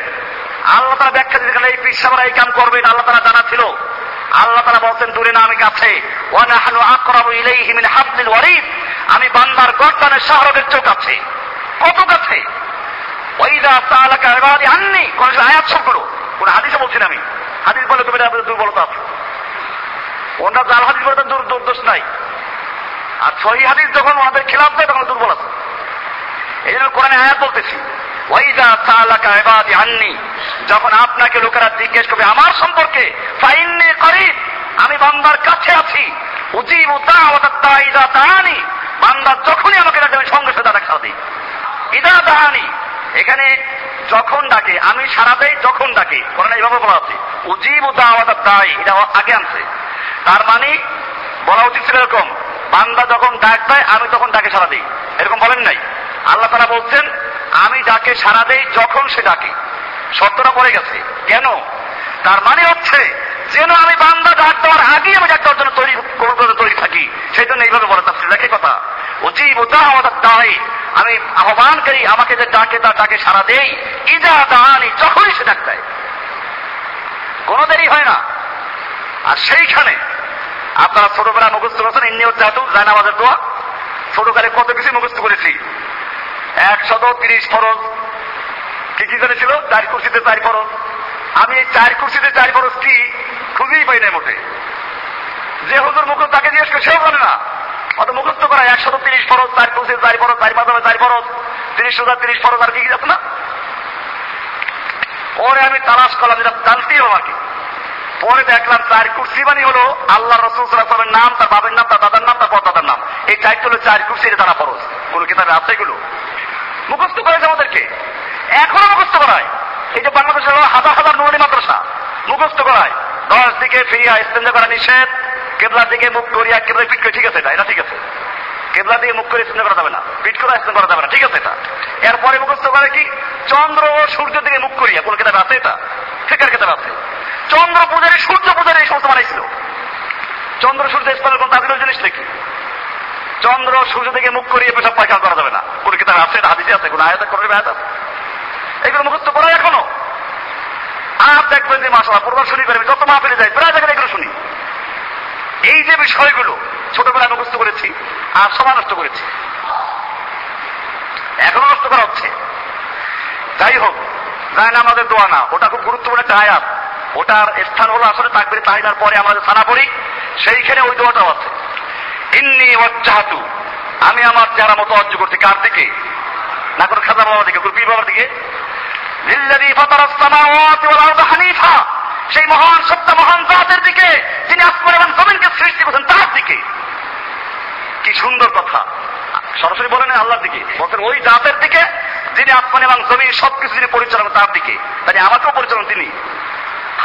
আল্লাহ তারা ব্যাখ্যা গেলে এই পিসাবরা এই কাম করবেন, আল্লাহ তারা জানা ছিল। আল্লাহ তারা বলছেন, দূরে না, আমি কাছে। আমি বান্দার গর্দানের শাহরগের চোখ আছে কত কাছে? সালাকা ইবাদি আননি। কোন আয়াত সব করো। কোন হাদিসে বলছি আমি। হাদিস বলে তুমি দুর্বলতা আছে। ওনারা জাল হাদিস বলে দূর দুর্দোষ নাই। আর সহি হাদিস যখন ওনাদের খেলাফ দেয়, তখন দুর্বল আছে। এই জন্য কোরআনে আয়াত বলতেছি। ওয়াইদা সালাকা ইবাদি আননি, যখন আপনাকে লোকেরা জিজ্ঞেস করবে, আমার সম্পর্কে? ফাইন্নি করিব আমি বান্দার কাছে আছি। উজিব দাওয়াতা দানি বান্দা যখনই আমাকে ডাকে সঙ্গে সাথে সারা দিই। ইদা দাহানি এখানে যখন ডাকে, আমি সারা দেই যখন ডাকে। কোরআনে এইভাবে বলা আছে উজিব দাওয়াতা দাই এটা আগে আনছে। তার মানে বলা উচিত ছিল এরকম, বান্দা যখন ডাক দেয়, আমি তখন ডাকে সারা দিই। এরকম বলেন নাই। আল্লাহ তারা বলছেন আমি ডাকে সারা দেই যখন সে ডাকে। শর্তটা পড়ে গেছে। কেন? তার মানে হচ্ছে, যেন আমি বান্দা ডাক দেওয়ার আগেই আমি ডাক দেওয়ার জন্য তৈরি তৈরি থাকি, সেই জন্য এইভাবে বলা তার দেখে কথা। উচিত উদা আমাদের দাঁড়াই আমি আহ্বানকারী, আমাকে যে ডাকে, তার ডাকে সারা দেই। ইদা দাহানি যখনই সে ডাক দেয়। কোনো দেরি হয় না। আর সেইখানে আপনারা ছোটবেলা মুখস্থ করেছেন, ইন্নি হচ্ছে হাতু জায়নামাজের দোয়া। ছোটকালে কত কিছু মুখস্থ করেছি। একশত তিরিশ ফরজ। কি কি জানেছিল চার কুর্সিতে চার ফরজ। আমি এই চার কুর্সিতে চার ফরজ কি খুঁজেই পাই না মোটে। যে হুজুর মুখস্থ তাকে জিজ্ঞেস করে, সেও জানে না। অত মুখস্থ করা একশত তিরিশ ফরজ, চার কুর্সিতে চার ফরজ, চার পাঁচ চার ফরজ, তিরিশ হাজার তিরিশ ফরজ, আর কি কি যাচ্ছে না? পরে আমি তালাশ করলাম, যেটা জানতেই হবে আমাকে। পরে দেখলাম চার কুর্সি বানি হলো আল্লাহ রসুল সাল্লামের নাম, তার বাবার নাম, তার দাদার নাম, তার পদাদার নাম। এই চারটি হলো চার কুর্সি তারা ফরজ। কোন কিতাবে আছে এগুলো মুখস্থ করেছে আমাদেরকে। এখনও মুখস্থ করায়। এই যে বাংলাদেশের হাজার হাজার নুরানি মাদ্রাসা মুখস্থ করায়। দশ দিকে ফিরিয়া ইস্তেঞ্জা করা নিষেধ, কেবলার দিকে মুখ করিয়া কেবলা পিট করে ঠিক আছে এটা এটা ঠিক আছে। কেবলা দিকে মুখ করে ইস্তেঞ্জা করা যাবে না পিট করে ইস্তেঞ্জা করা যাবে না, ঠিক আছে এটা। এরপরে মুখস্থ করে কি? চন্দ্র ও সূর্যের দিকে মুখ করিয়া, কোন কিতাবে আছে এটা? ফিকার কিতাবে আছে। চন্দ্র পূজারি, সূর্য পূজারি এই সমস্ত বানাইছিল। চন্দ্র, সূর্য ইসলামের কোন তাদের জিনিস নাকি? চন্দ্র সূর্য থেকে মুখ করিয়ে পেশাব পায়খানা করা যাবে না। কোন কিতাবে আছে? হাদিসে আছে? কোন আয়াত? করবে আয়াত আছে? এগুলো মুখস্থ করা এখনও। আর দেখবেন যে মাসালা প্রদর্শনী করে যত মাহফিলে যাই, প্রায় জায়গায় এগুলো শুনি। এই যে বিষয়গুলো ছোটবেলায় মুখস্থ করেছি, আর সময় নষ্ট করেছি। এখনও নষ্ট করা হচ্ছে। যাই হোক যাই না আমাদের দোয়া না, ওটা খুব গুরুত্বপূর্ণ একটা আয়াত। ওটার স্থান হলো আসলে তাকবির তাহিদার পরে আমরা যে পড়ি, সেইখানে ওই দোয়াটাও আছে। ইন্নি ওয়াজ্জাহাতু। আমি আমার চেহারা মতো অর্জ করছি কার দিকে? না করে খাজা বাবার দিকে কুলপি বাবার দিকে? লিল্লাযী ফাতারাস সামাওয়াতি ওয়াল আরদা হানিফা। সেই মহান সত্য মহান জাতের দিকে, যিনি আসমান এবং জমিনকে সৃষ্টি করেছেন, তার দিকে। কি সুন্দর কথা। সরাসরি বলেন আল্লাহর দিকে। বলছেন, ওই জাতের দিকে যিনি আসমান এবং জমিন সবকিছু যিনি পরিচালনা তার দিকে। তাই আমাকেও পরিচালনা তিনি।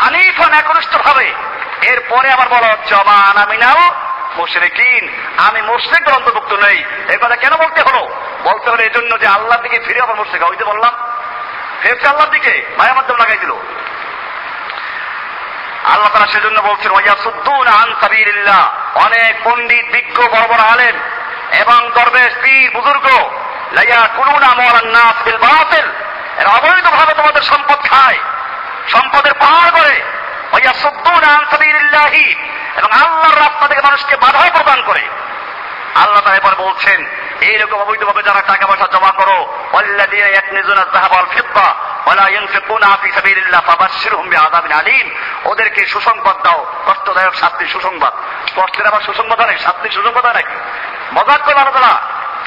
হানিফান একনিষ্ঠ ভাবে এরপরে আবার বলা হচ্ছে অমান আমিনাও মুশরিকিন, আমি মুশরিকদের অন্তর্ভুক্ত নেই। এই কথা কেন বলতে হলো? বলতে হলো এই জন্য যে আল্লাহর দিকে ফিরে আবার মুশরিক ওই যে বললাম ফেরছে আল্লাহর দিকে মায়ের মাধ্যমে লাগাই দিল। আল্লাহ তারা সেজন্য বলছেন ওয়াসুদ্দুন আন সাবিলিল্লাহ। অনেক পণ্ডিত, বিজ্ঞ, বড় বড় আলেম এবং দরবেশ, পীর, বুজুর্গ, লাইয়া কুলুনা মাওলান নাস বিল বাতিল, এরা অবৈধভাবে তোমাদের সম্পদ খায়, সম্পদের পাহাড় করে। ওয়াসুদ্দুন আন সাবিলিল্লাহি। এবং আল্লাহর রাস্তা থেকে মানুষকে বাধা প্রদান করে। আল্লাহ তারা এবার বলছেন, এইরকম অবৈধভাবে যারা টাকা পয়সা জমা করো, ওয়াল্লাযীনা ইয়াকনিজুনা আয-যাহাবা ওয়াল ফিদ্দা, ওয়ালা ইউনফিকুনা ফি সাবিলিল্লাহ ফাবাশশিরহুম বিআযাবিন আলীম। ওদেরকে সুসংবাদ দাও, কষ্টদায়ক শাস্তি সুসংবাদ। কষ্টের আবার সুসংবাদ হয় শাস্তি সুসংবাদ নাকি মজাক করে আল্লাহ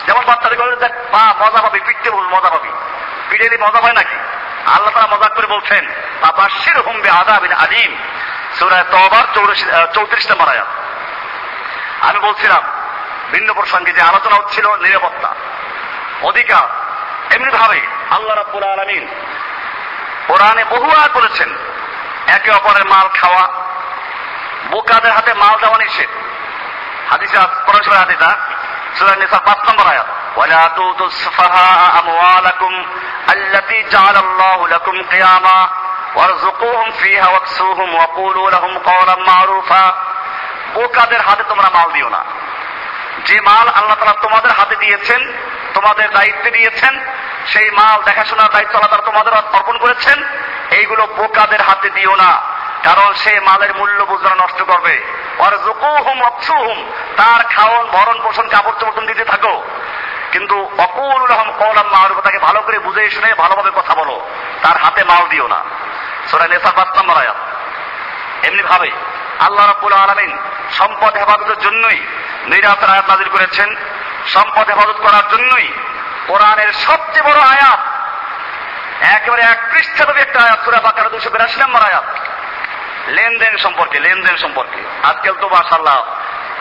যেমন বাচ্চাদের বলে দেখ পা মজা পাবি পিটতে বল, মজা পাবি। পিটেলে মজা হয় নাকি? আল্লাহ তারা মজাক করে বলছেন, ফাবাশশিরহুম বিআযাবিন আলীম। সূরা তওবার 34 নম্বর আয়াত। আমি বলছিলাম, ভিন্ন প্রসঙ্গে যে আলোচনা হচ্ছিল নিরাপত্তা। অধিকার। এমনি ভাবে আল্লাহ রাব্বুল আলামিন কোরআনে বহু আয়াত বলেছেন, একে অপরের মাল খাওয়া, বোকাদের হাতে মাল দেওয়া নিষেধ। হাদিসে সূরা হাদিসা সূরা নিসা 5 নম্বর আয়াত। ওয়ালা তুতুস সুফাহা আমওয়ালাকুম আল্লাতী জাআলাল্লাহু লাকুম কিয়ামা। ওয়ারযুকুহুম ফিহা ওয়াকসুহুম ওয়া কুলু লাহুম কওলাম মারুফা। হাতে তোমরা মাল দিও না? যে মাল আল্লাহ তালা তোমাদের হাতে দিয়েছেন, তোমাদের দায়িত্বে দিয়েছেন, সেই মাল দেখাশোনার দায়িত্ব আল্লাহ তালা তোমাদের অর্পণ করেছেন, এইগুলো বোকাদের হাতে দিও না, কারণ সে মালের মূল্য বুঝরা নষ্ট করবে। তার খাওয়ন ভরণ, পোষণ, কাপড়, চোপড় দিতে থাকো। কিন্তু অকুল রহম কৌলাম মাহরুফ তাকে ভালো করে বুঝে শুনে ভালোভাবে কথা বলো, তার হাতে মাল দিও না। সোরা নেশার পাঁচ নম্বর আয়াত। এমনি ভাবে আল্লাহ রাব্বুল আলামিন সম্পদ হেফাজতের জন্যই নিরাপত্তার আয়াত নাজিল করেছেন। সম্পদ হেফাজত করার জন্যই কোরআনের সবচেয়ে বড় আয়াত, একেবারে এক পৃষ্ঠাব্যাপী একটা আয়াত, সুরা বাকারা দুশো বিরাশি নম্বর আয়াত। লেনদেন সম্পর্কে লেনদেন সম্পর্কে। আজকাল তো মাশাল্লাহ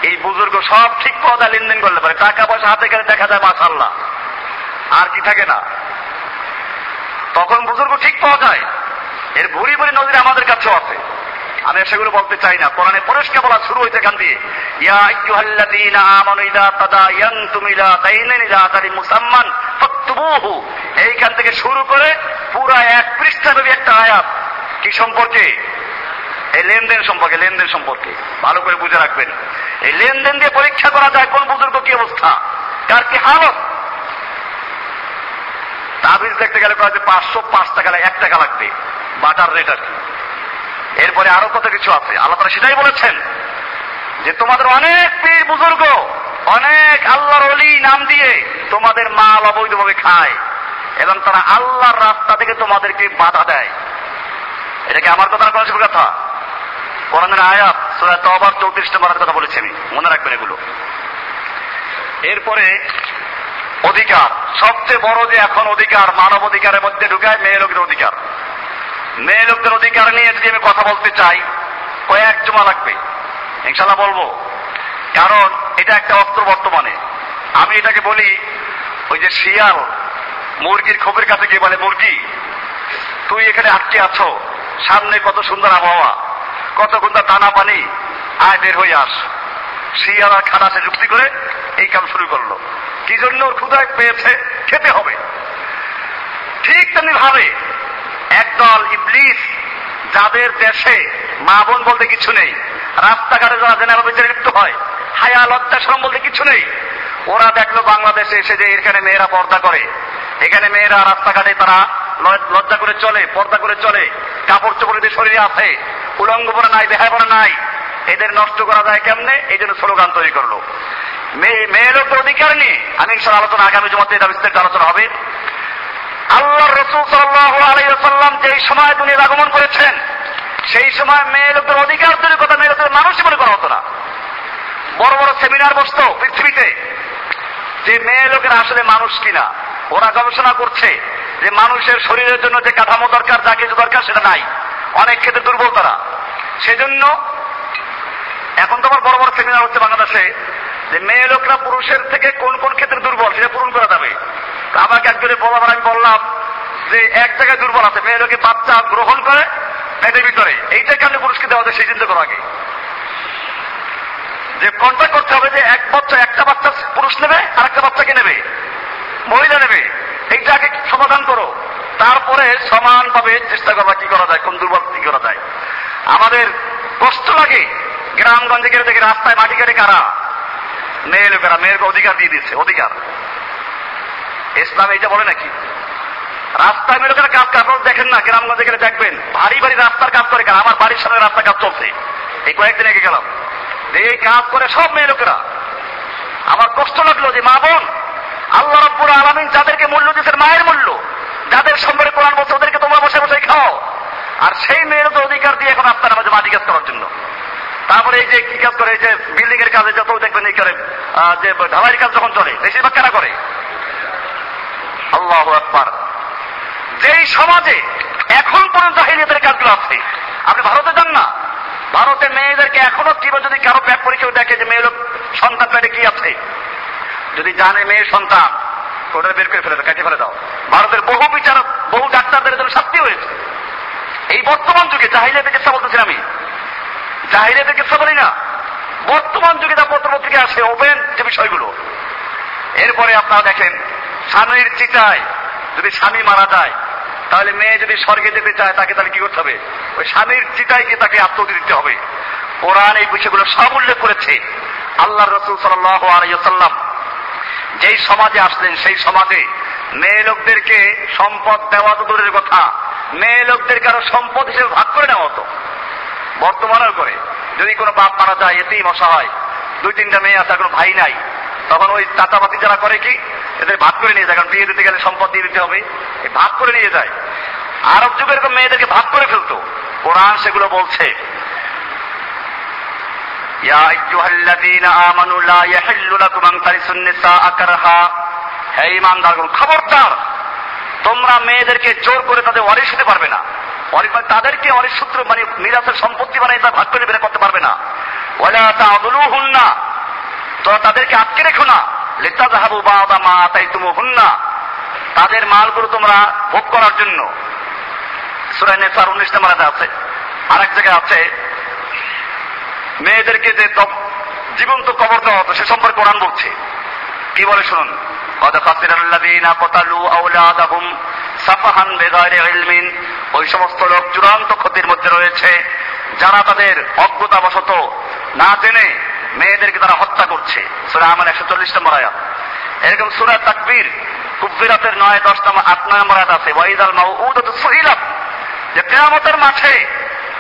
এই বুজুর্গ সব ঠিক পদা লেনদেন করলে পারে। টাকা পয়সা হাতে গেলে দেখা যায় মাশাল্লাহ আর কি থাকে না? তখন বুজুর্গ ঠিক পাওয়া যায় এর ভুরি ভুরি নদীর আমাদের কাছেও আছে। আমি সেগুলো বলতে চাই না। কোরআনে পরিষ্কার বলা শুরু হয়েছে এখান দিয়ে ইয়া আইয়ুহাল্লাযীনা আমানু ইযা তাদায়ানতুম ইলা দাইনিন ইলা আজালিন মুসাম্মান ফাকতুবুহু। এইখান থেকে শুরু করে পুরা এক পৃষ্ঠাব্যাপী একটা আয়াত। কি সম্পর্কে? এই লেনদেন সম্পর্কে লেনদেন সম্পর্কে। ভালো করে বুঝে রাখবেন। এই লেনদেন দিয়ে পরীক্ষা করা যায় কোন বুজুর্গ কি অবস্থা? কার কি হালত? তাবিজ দেখতে গেলে পাঁচশো পাঁচ টাকা, এক টাকা লাগবে। বাটার রেট আর কি এরপরে আরও কত কিছু আছে? আল্লাহ তারা সেটাই বলেছেন যে, তোমাদের অনেক পীর বুজুর্গ, অনেক আল্লাহর অলি নাম দিয়ে তোমাদের মাল অবৈধভাবে খায় এবং তারা আল্লাহর রাস্তা থেকে তোমাদেরকে বাধা দেয়। এটা কি আমার কথা না কোনো কথা? কোরআনের আয়াত, সুরা তবার চৌত্রিশ নম্বরের কথা বলেছি আমি। মনে রাখবেন এগুলো। এরপরে অধিকার। সবচেয়ে বড় যে এখন অধিকার, মানব অধিকারের মধ্যে ঢুকায় মেয়ে লোকের অধিকার। মেয়ে লোকদের অধিকার নিয়ে যদি আমি কথা বলতে চাই, কয়েক জমা লাগবে। ইনশাল্লাহ বলব। কারণ এটা একটা অস্ত্র বর্তমানে। আমি এটাকে বলি ওই যে শিয়াল মুরগির খোপের কাছে গিয়ে বলে, মুরগি, তুই এখানে আটকে আছো। সামনে কত সুন্দর আবহাওয়া, কত সুন্দর টানা পানি। আয়, বের হয়ে আস। শিয়াল আর খানাসে যুক্তি করে এই কাম শুরু করল। কি জন্য ওর ক্ষুদায় পেয়েছে, খেতে হবে। ঠিক তেমনি ভাবে একদল ইবলিস যাদের দেশে মা বোন বলতে কিছু নেই, রাস্তাঘাটে যারা জেনারেল বিচারে লিপ্ত হয়, হায়া, লজ্জা বলতে কিছু নেই। ওরা দেখল বাংলাদেশে এসে যে এখানে মেয়েরা পর্দা করে। এখানে মেয়েরা রাস্তাঘাটে তারা লজ্জা করে চলে, পর্দা করে চলে কাপড় চোপড় শরীরে আছে উলঙ্গ পরা নাই দেখায় পরা নাই। এদের নষ্ট করা যায় কেমনে? এই জন্য স্লোগান তৈরি করল। মেয়ে লোকের অধিকার নিয়ে, আমি আলোচনা, আগামী জমাতে এটা বিস্তারিত আলোচনা হবে। আল্লাহ রসুল আলাইসাল্লাম যেই সময় দুনিয়ার আগমন করেছেন, সেই সময় মেয়ে লোকদের অধিকার তৈরি কথা মেয়ে লোকের মানুষই মনে করা হতো না। বড় বড় সেমিনার বসতো পৃথিবীতে যে মেয়ে লোকের আসলে মানুষ কিনা। ওরা গবেষণা করছে যে মানুষের শরীরের জন্য যে কাঠামো দরকার, যা কিছু দরকার সেটা নাই। অনেক ক্ষেত্রে দুর্বল তারা। সেজন্য এখন তো আবার বড় বড় সেমিনার হচ্ছে বাংলাদেশে যে মেয়ে লোকরা পুরুষের থেকে কোন কোন ক্ষেত্রে দুর্বল সেটা পূরণ করা যাবে। আমাকে একজনে বলাবার আমি বললাম যে এক জায়গায় দুর্বল আছে, মেয়ে লোকে বাচ্চা গ্রহণ করে পেটের ভিতরে। এইটাকে আপনি পুরুষকে দেওয়া যায় সেই চিন্তা করা আগে? যে কন্ট্যাক্ট করতে হবে যে এক বাচ্চা, একটা বাচ্চা পুরুষ নেবে আর একটা বাচ্চাকে নেবে? মহিলা নেবে। এইটা আগে সমাধান করো। তারপরে সমানভাবে চেষ্টা করবা কি করা যায়, কোন দুর্বল কি করা যায়। আমাদের কষ্ট লাগে গ্রামগঞ্জে গেলে দেখে রাস্তায় মাটি কেটে কারা? মেয়ে লোকেরা, মেয়ের অধিকার দিয়ে দিচ্ছে অধিকার। ইসলাম এইটা বলে নাকি? রাস্তায় লোকেরা কাজ কাজ দেখেন না, গ্রামগঞ্জে গেলে দেখবেন। ভারী ভারী রাস্তার কাজ করে কারা আমার বাড়ির সামনে রাস্তা কাজ চলছে। এই কয়েকদিন আগে গেলাম। এই কাজ করে সব মেয়ে লোকেরা। আমার কষ্ট লাগল যে মা বোন, আল্লাহ রব্বুর আলমিন যাদেরকে মূল্য দিয়েছেন মায়ের মূল্য, যাদের সম্পর্কে কোরআন বলছে ওদেরকে তোমরা বসে বসে খাও। আর সেই মেয়ের তো অধিকার দিয়ে এখন আপনার আমাদের মাটি কাজ করার জন্য। তারপরে এই যে কি কাজ করে, এই যে বিল্ডিং এর কাজে যত দেখবেন এই করে যে ঢালাইয়ের কাজ যখন চলে, বেশিরভাগ কারা করে? আল্লাহ আকবার। যেই সমাজে এখন পর্যন্ত জাহিলিয়াতের কাজগুলো আছে, আপনি ভারতে যান না। ভারতে মেয়েদেরকে এখনও কিবা যদি কারও করে কেউ দেখে যে মেয়ে লোক সন্তান পেটে কি আছে, যদি জানে মেয়ে সন্তান, ওটা বের করে ফেলে দাও কেটে ফেলে দাও। ভারতের বহু বিচার বহু ডাক্তারদের জন্য শাস্তি হয়েছে। এই বর্তমান যুগে জাহিলিয়াতের কেসা বলতেছি আমি। জাহিলিয়াতের কেসা বলি না। বর্তমান যুগে যা পত্র পত্রিকা আসে, ওপেন যে বিষয়গুলো, এরপরে আপনারা দেখেন স্বামীর চিতায় যদি স্বামী মারা যায়, তাহলে মেয়ে যদি স্বর্গে যেতে চায়, তাকে তাহলে কি করতে হবে? ওই স্বামীর চিতায় গিয়ে তাকে আত্মতি দিতে হবে। কোরআন এই বিষয়গুলো সব উল্লেখ করেছে। আল্লাহ রসুল আলাইসাল্লাম যেই সমাজে আসলেন, সেই সমাজে মেয়ে লোকদেরকে সম্পদ দেওয়া তো দূরের কথা। মেয়ে লোকদেরকে আরও সম্পদ হিসেবে ভাগ করে নেওয়া হতো। বর্তমানেও করে। যদি কোনো বাপ মারা যায়, এতেই মশা হয়। দুই তিনটা মেয়ে আছে কোনো ভাই নাই। তখন ওই চাচাবাতি যারা করে কি, এদের ভাগ করে নিয়ে যায়, কারণ বিয়ে দিতে গেলে সম্পদ দিয়ে দিতে হবে। ভাগ করে নিয়ে যায়। আরব যুগে এরকম মেয়েদেরকে ভাগ করে ফেলতো। কোরআন সেগুলো বলছে খবরদার! তোমরা মেয়েদেরকে জোর করে তাদের ওয়ারিশ হতে পারবে না। মানে তাদেরকে অনেক সূত্র মানে নিরাশের সম্পত্তি বানাই ভাগ করে বের করতে পারবে না। না তোমরা তাদেরকে আটকে রেখো না। লেতা জাহাবু বা মা তাই তুমি হন না তাদের মালগুলো তোমরা ভোগ করার জন্য। সুরাই নেসার উনিশ নাম্বার আছে। আর এক জায়গায় আছে, মেয়েদেরকে যে জীবন্ত কবর দেওয়া হতো, সে সম্পর্কে কোরআন বলছে। কি বলে শুনুন? ওই সমস্ত লোক চূড়ান্ত ক্ষতির মধ্যে রয়েছে। যারা তাদের অজ্ঞতাবশত না জেনে মেয়েদেরকে তারা হত্যা করছে। সুরা আমার একশো চল্লিশ নম্বর আয়াত। এরকম সুরা তাকবীর কুব্বিরাতের নয়, দশ নম্বর, আট নম্বর আয়াত আছে। ওয়াইদাল মাউউদাতু সুইলাত। যে কেয়ামতের মাঠে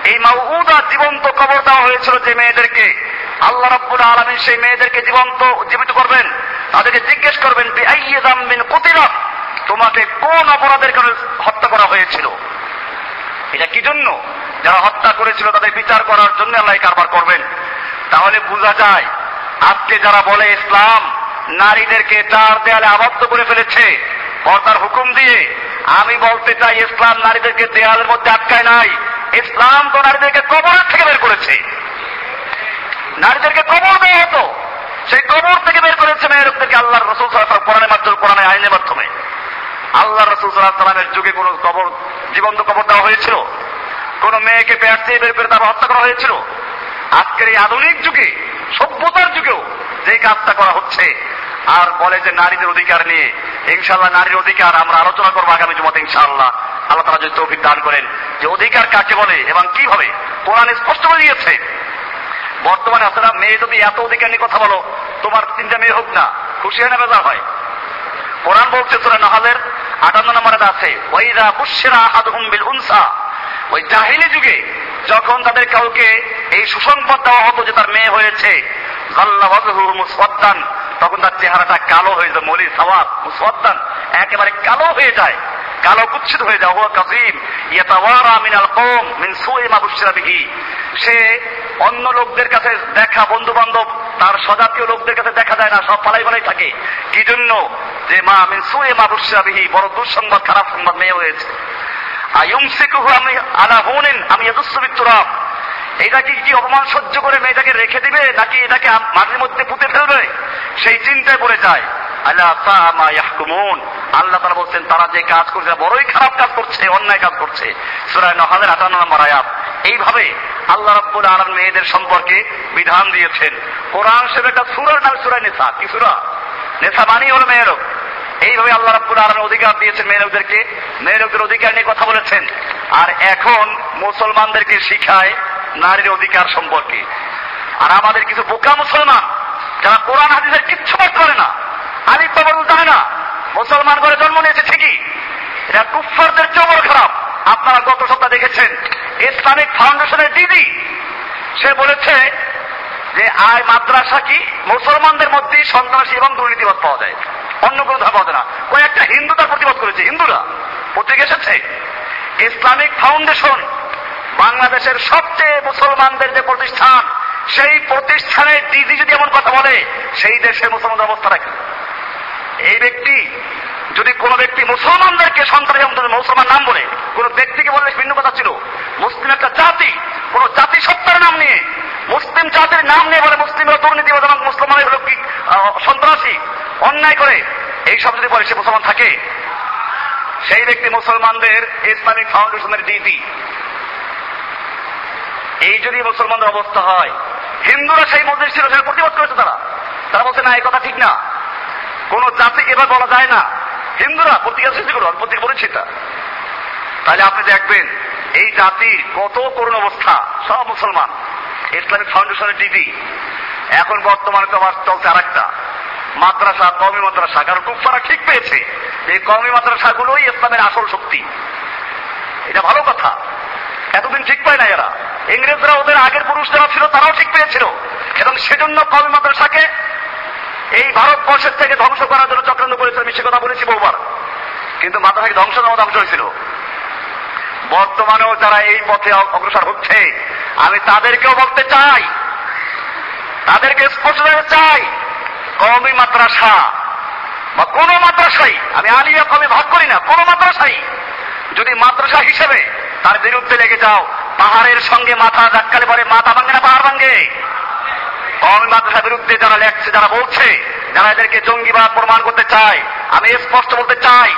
এই মাউউদা জীবন্ত কবর দেওয়া হয়েছিল যে মেয়েদেরকে আল্লাহ রাব্বুল আলামিন সেই মেয়েদেরকে জীবন্ত, জীবিত করবেন। তাদেরকে জিজ্ঞেস করবেন কুতিলাত? তোমাকে কোন অপরাধের কারণে হত্যা করা হয়েছিল? এটা কি জন্য? যারা হত্যা করেছিল তাদের বিচার করার জন্য আল্লাহ কারবার করবেন। তাহলে বোঝা যায়, আজকে যারা বলে ইসলাম, নারীদেরকে চার দেয়ালে আবদ্ধ করে ফেলেছে, পর্দার হুকুম দিয়ে, আমি বলতে চাই ইসলাম নারীদেরকে দেয়ালের মধ্যে আটকায় নাই, ইসলাম তো নারীদেরকে কবরের থেকে বের করেছে। নারীদেরকে কবর দেওয়া হতো, সেই কবর থেকে বের করেছে মেয়েদেরকে আল্লাহ রসুল সাল্লাহ কোরআনের মাধ্যমে কোরআনের আইনের মাধ্যমে। আল্লাহ রসুল সাল্লাহ সাল্লামের যুগে কোন কবর, জীবন্ত কবর দেওয়া হয়েছিল? কোন মেয়েকে পেট দিয়ে বের করে তারা হত্যা করা হয়েছিল? আজকের এই আধুনিক যুগে, সভ্যতার যুগেও যে কাজটা করা হচ্ছে, আর বলে যে নারীদের অধিকার নিয়ে ইনশাল্লাহ নারীর অধিকার আমরা আলোচনা করব আগামী জমাতে, ইনশাআল্লাহ। আল্লাহ তারা যদি তৌফিক দান করেন, যে অধিকার কাকে বলে এবং কীভাবে, কোরআন স্পষ্ট করে দিয়েছে। বর্তমানে আপনারা মেয়ে যদি এত অধিকার নিয়ে কথা বলো, তোমার তিনটা মেয়ে হোক না, খুশি হয় না বেজার হয়? কোরআন বলছে তোরা নাহালের আটান্ন নম্বরে আছে ওই ওইরা বুশেরা আদহুম বিল উনসা। ওই জাহিলি যুগে যখন তাদের কাউকে এই সুসংবাদ দেওয়া হতো যে তার মেয়ে হয়েছে মুসওয়াদ্দান, তখন তার চেহারাটা কালো হয়ে যায় মলি সওয়াব, মুসওয়াদ্দান, একেবারে কালো হয়ে যায়, কালো কুচ্ছিত হয়ে যায় হুয়া কাজিম ইয়াতাওয়ারা মিনাল কওম মিন সুই মা বুশরা বিহি। সে অন্য লোকদের কাছে দেখা বন্ধু বান্ধব তার স্বজাতীয় লোকদের কাছে দেখা যায় না, সব পালাই পালাই থাকে। কি জন্য? যে মা, মিন সুই মা বুশরা বিহি, বড় দুঃসংবাদ, খারাপ সংবাদ মেয়ে হয়েছে। আয়ুমসিকুহু আমি আলা হুনিন আমি ইয়াদুসসু তুরাব এটা কি অপমান সহ্য করে মেয়েটাকে রেখে দিবে, নাকি এটাকে মাটির মধ্যে পুঁতে ফেলবে? সেই চিন্তায় পড়ে যায়। আল্লাহ আল্লাহ তারা বলছেন, তারা যে কাজ করছে বড়ই খারাপ কাজ করছে, অন্যায় কাজ করছে। সুরায় নহালের আটান্ন নম্বর আয়াত। এইভাবে আল্লাহ রব্বুল আলম মেয়েদের সম্পর্কে বিধান দিয়েছেন। কোরআন শরীফ একটা সুরার নাম সুরায় নেশা? কি সুরা? নেশা মানি হলো মেয়েরও এইভাবে আল্লাহ রাব্বুল আলমের অধিকার দিয়েছেন মেয়ে লোকদেরকে মেয়ে লোকদের অধিকার নিয়ে কথা বলেছেন। আর এখন মুসলমানদেরকে শিখায় নারীর অধিকার সম্পর্কে। আর আমাদের কিছু বোকা মুসলমান, যারা কোরআন, হাদিসের কিচ্ছু পাঠ করে না, আলিফ বাবর জানে না, মুসলমান করে জন্ম নিয়েছে ঠিকই। এটা কুফফারদের বড় খারাপ। আপনারা গত সপ্তাহ দেখেছেন, ইসলামিক ফাউন্ডেশনের দিদি, সে বলেছে যে আয় মাদ্রাসা কি? মুসলমানদের মধ্যেই সন্ত্রাসী এবং দুর্নীতিবাদ পাওয়া যায়। অন্য কোনো ধর্ম যায় না। কয়েকটা হিন্দু তার প্রতিবাদ করেছে, হিন্দুরা। পত্রিকা এসেছে। ইসলামিক ফাউন্ডেশন, বাংলাদেশের সবচেয়ে মুসলমানদের যে প্রতিষ্ঠান, সেই প্রতিষ্ঠানের দিদি যদি এমন কথা বলে, সেই দেশের মুসলমানদের অবস্থা রাখে এই ব্যক্তি, যদি কোন ব্যক্তি মুসলমানদেরকে সন্ত্রাসী মুসলমান নাম বলে, কোন ব্যক্তিকে বললে ভিন্ন কথা ছিল। মুসলিম একটা জাতি, কোন জাতি সত্তার নাম নিয়ে, মুসলিম জাতির নাম নিয়ে বলে, মুসলিমরা দুর্নীতিবাদ এবং মুসলমান হলো কি সন্ত্রাসী? অন্যায় করে এই সব যদি বলে সে মুসলমান থাকে, সেই ব্যক্তি মুসলমানদের ইসলামিক ফাউন্ডেশনের ডিটি এই যদি মুসলমানদের অবস্থা হয়, হিন্দুরা সেই মসজিদ ছিল, সেটা প্রতিবাদ করেছে তারা। তারা বলছে, না, এই কথা ঠিক না। কোন জাতিকে এবার বলা যায় না। হিন্দুরা পত্রিকা সৃষ্টি করো আমি পত্রিকা পড়েছি তা তাহলে আপনি দেখবেন, এই জাতির কত করুণ অবস্থা, সব মুসলমান। ইসলামিক ফাউন্ডেশনের ডিডি এখন বর্তমানে তো আবার চলছে আর একটা মাদ্রাসা কমি মাদ্রাসা, কারণ কুফারা ঠিক পেয়েছে। এই কমি মাদ্রাসাগুলোই ইসলামের আসল শক্তি। এটা ভালো কথা। এতদিন ঠিক পায় না এরা। ইংরেজরা ওদের আগের পুরুষ যারা ছিল, তারাও ঠিক পেয়েছিল। এবং সেজন্য কমি মাদ্রাসাকে এই ভারতবর্ষের থেকে ধ্বংস করার জন্য চক্রান্ত করেছিল আমি সে কথা বলেছি বহুবার। কিন্তু মাদ্রাসাকে ধ্বংস নামা ধ্বংস হয়েছিল। বর্তমানেও যারা এই পথে অগ্রসর হচ্ছে, আমি তাদেরকেও বলতে চাই। তাদেরকে স্পষ্ট চাই। কমি মাদ্রাসা বা কোন মাদ্রাসাই, আমি আলিয়া কমে ভাগ করি না, কোন মাদ্রাসাই যদি মাদ্রাসা হিসেবে তার বিরুদ্ধে লেগে যাও, পাহাড়ের সঙ্গে মাথা ধাক্কালে পরে মাথা ভাঙে না, পাহাড় ভাঙে। কমি মাদ্রাসার বিরুদ্ধে যারা লেখছে, যারা বলছে, যারা এদেরকে জঙ্গিবাদ প্রমাণ করতে চায়, আমি স্পষ্ট বলতে চাই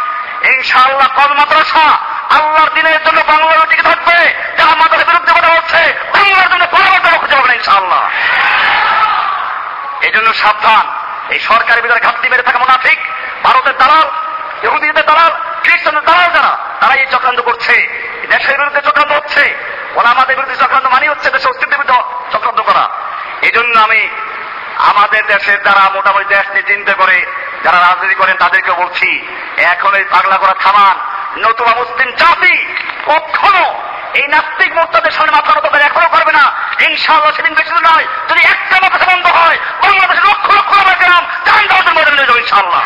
এই ইনশাআল্লাহ কমি মাদ্রাসা আল্লাহর দিনের জন্য বাংলার টিকে থাকবে, যারা মাদ্রাসার বিরুদ্ধে কথা বলছে, বাংলার জন্য পরবর্তী খুঁজে হবে না এই জন্য সাবধান। এই সরকারের ভিতরে ঘাটতি মেরে থাকা মোনাফিক, ভারতের দালাল, ইহুদিদের দালাল, খ্রিস্টানদের দালাল যারা তারা এই চক্রান্ত করছে। দেশের বিরুদ্ধে চক্রান্ত হচ্ছে। ওরা আমাদের বিরুদ্ধে চক্রান্ত মানি হচ্ছে দেশের অস্তিত্বের বিরুদ্ধে চক্রান্ত করা। এই জন্য আমি আমাদের দেশের যারা মোটামুটি দেশ নিয়ে চিন্তা করে যারা রাজনীতি করেন তাদেরকে বলছি, এখন এই পাগলা করা থামান নতুবা মুসলিম জাতি কখনো এই নাস্তিক মোর্তাদের সামনে মাথা মতো করে এখনও করবে না। এই ইনশাআল্লাহ সেদিন বেশি নয়, যদি একটা মাথা বন্ধ হয়, বাংলাদেশের লক্ষ লক্ষ আমার গ্রাম জান দাওয়াতের মধ্যে নিয়ে ইনশাআল্লাহ।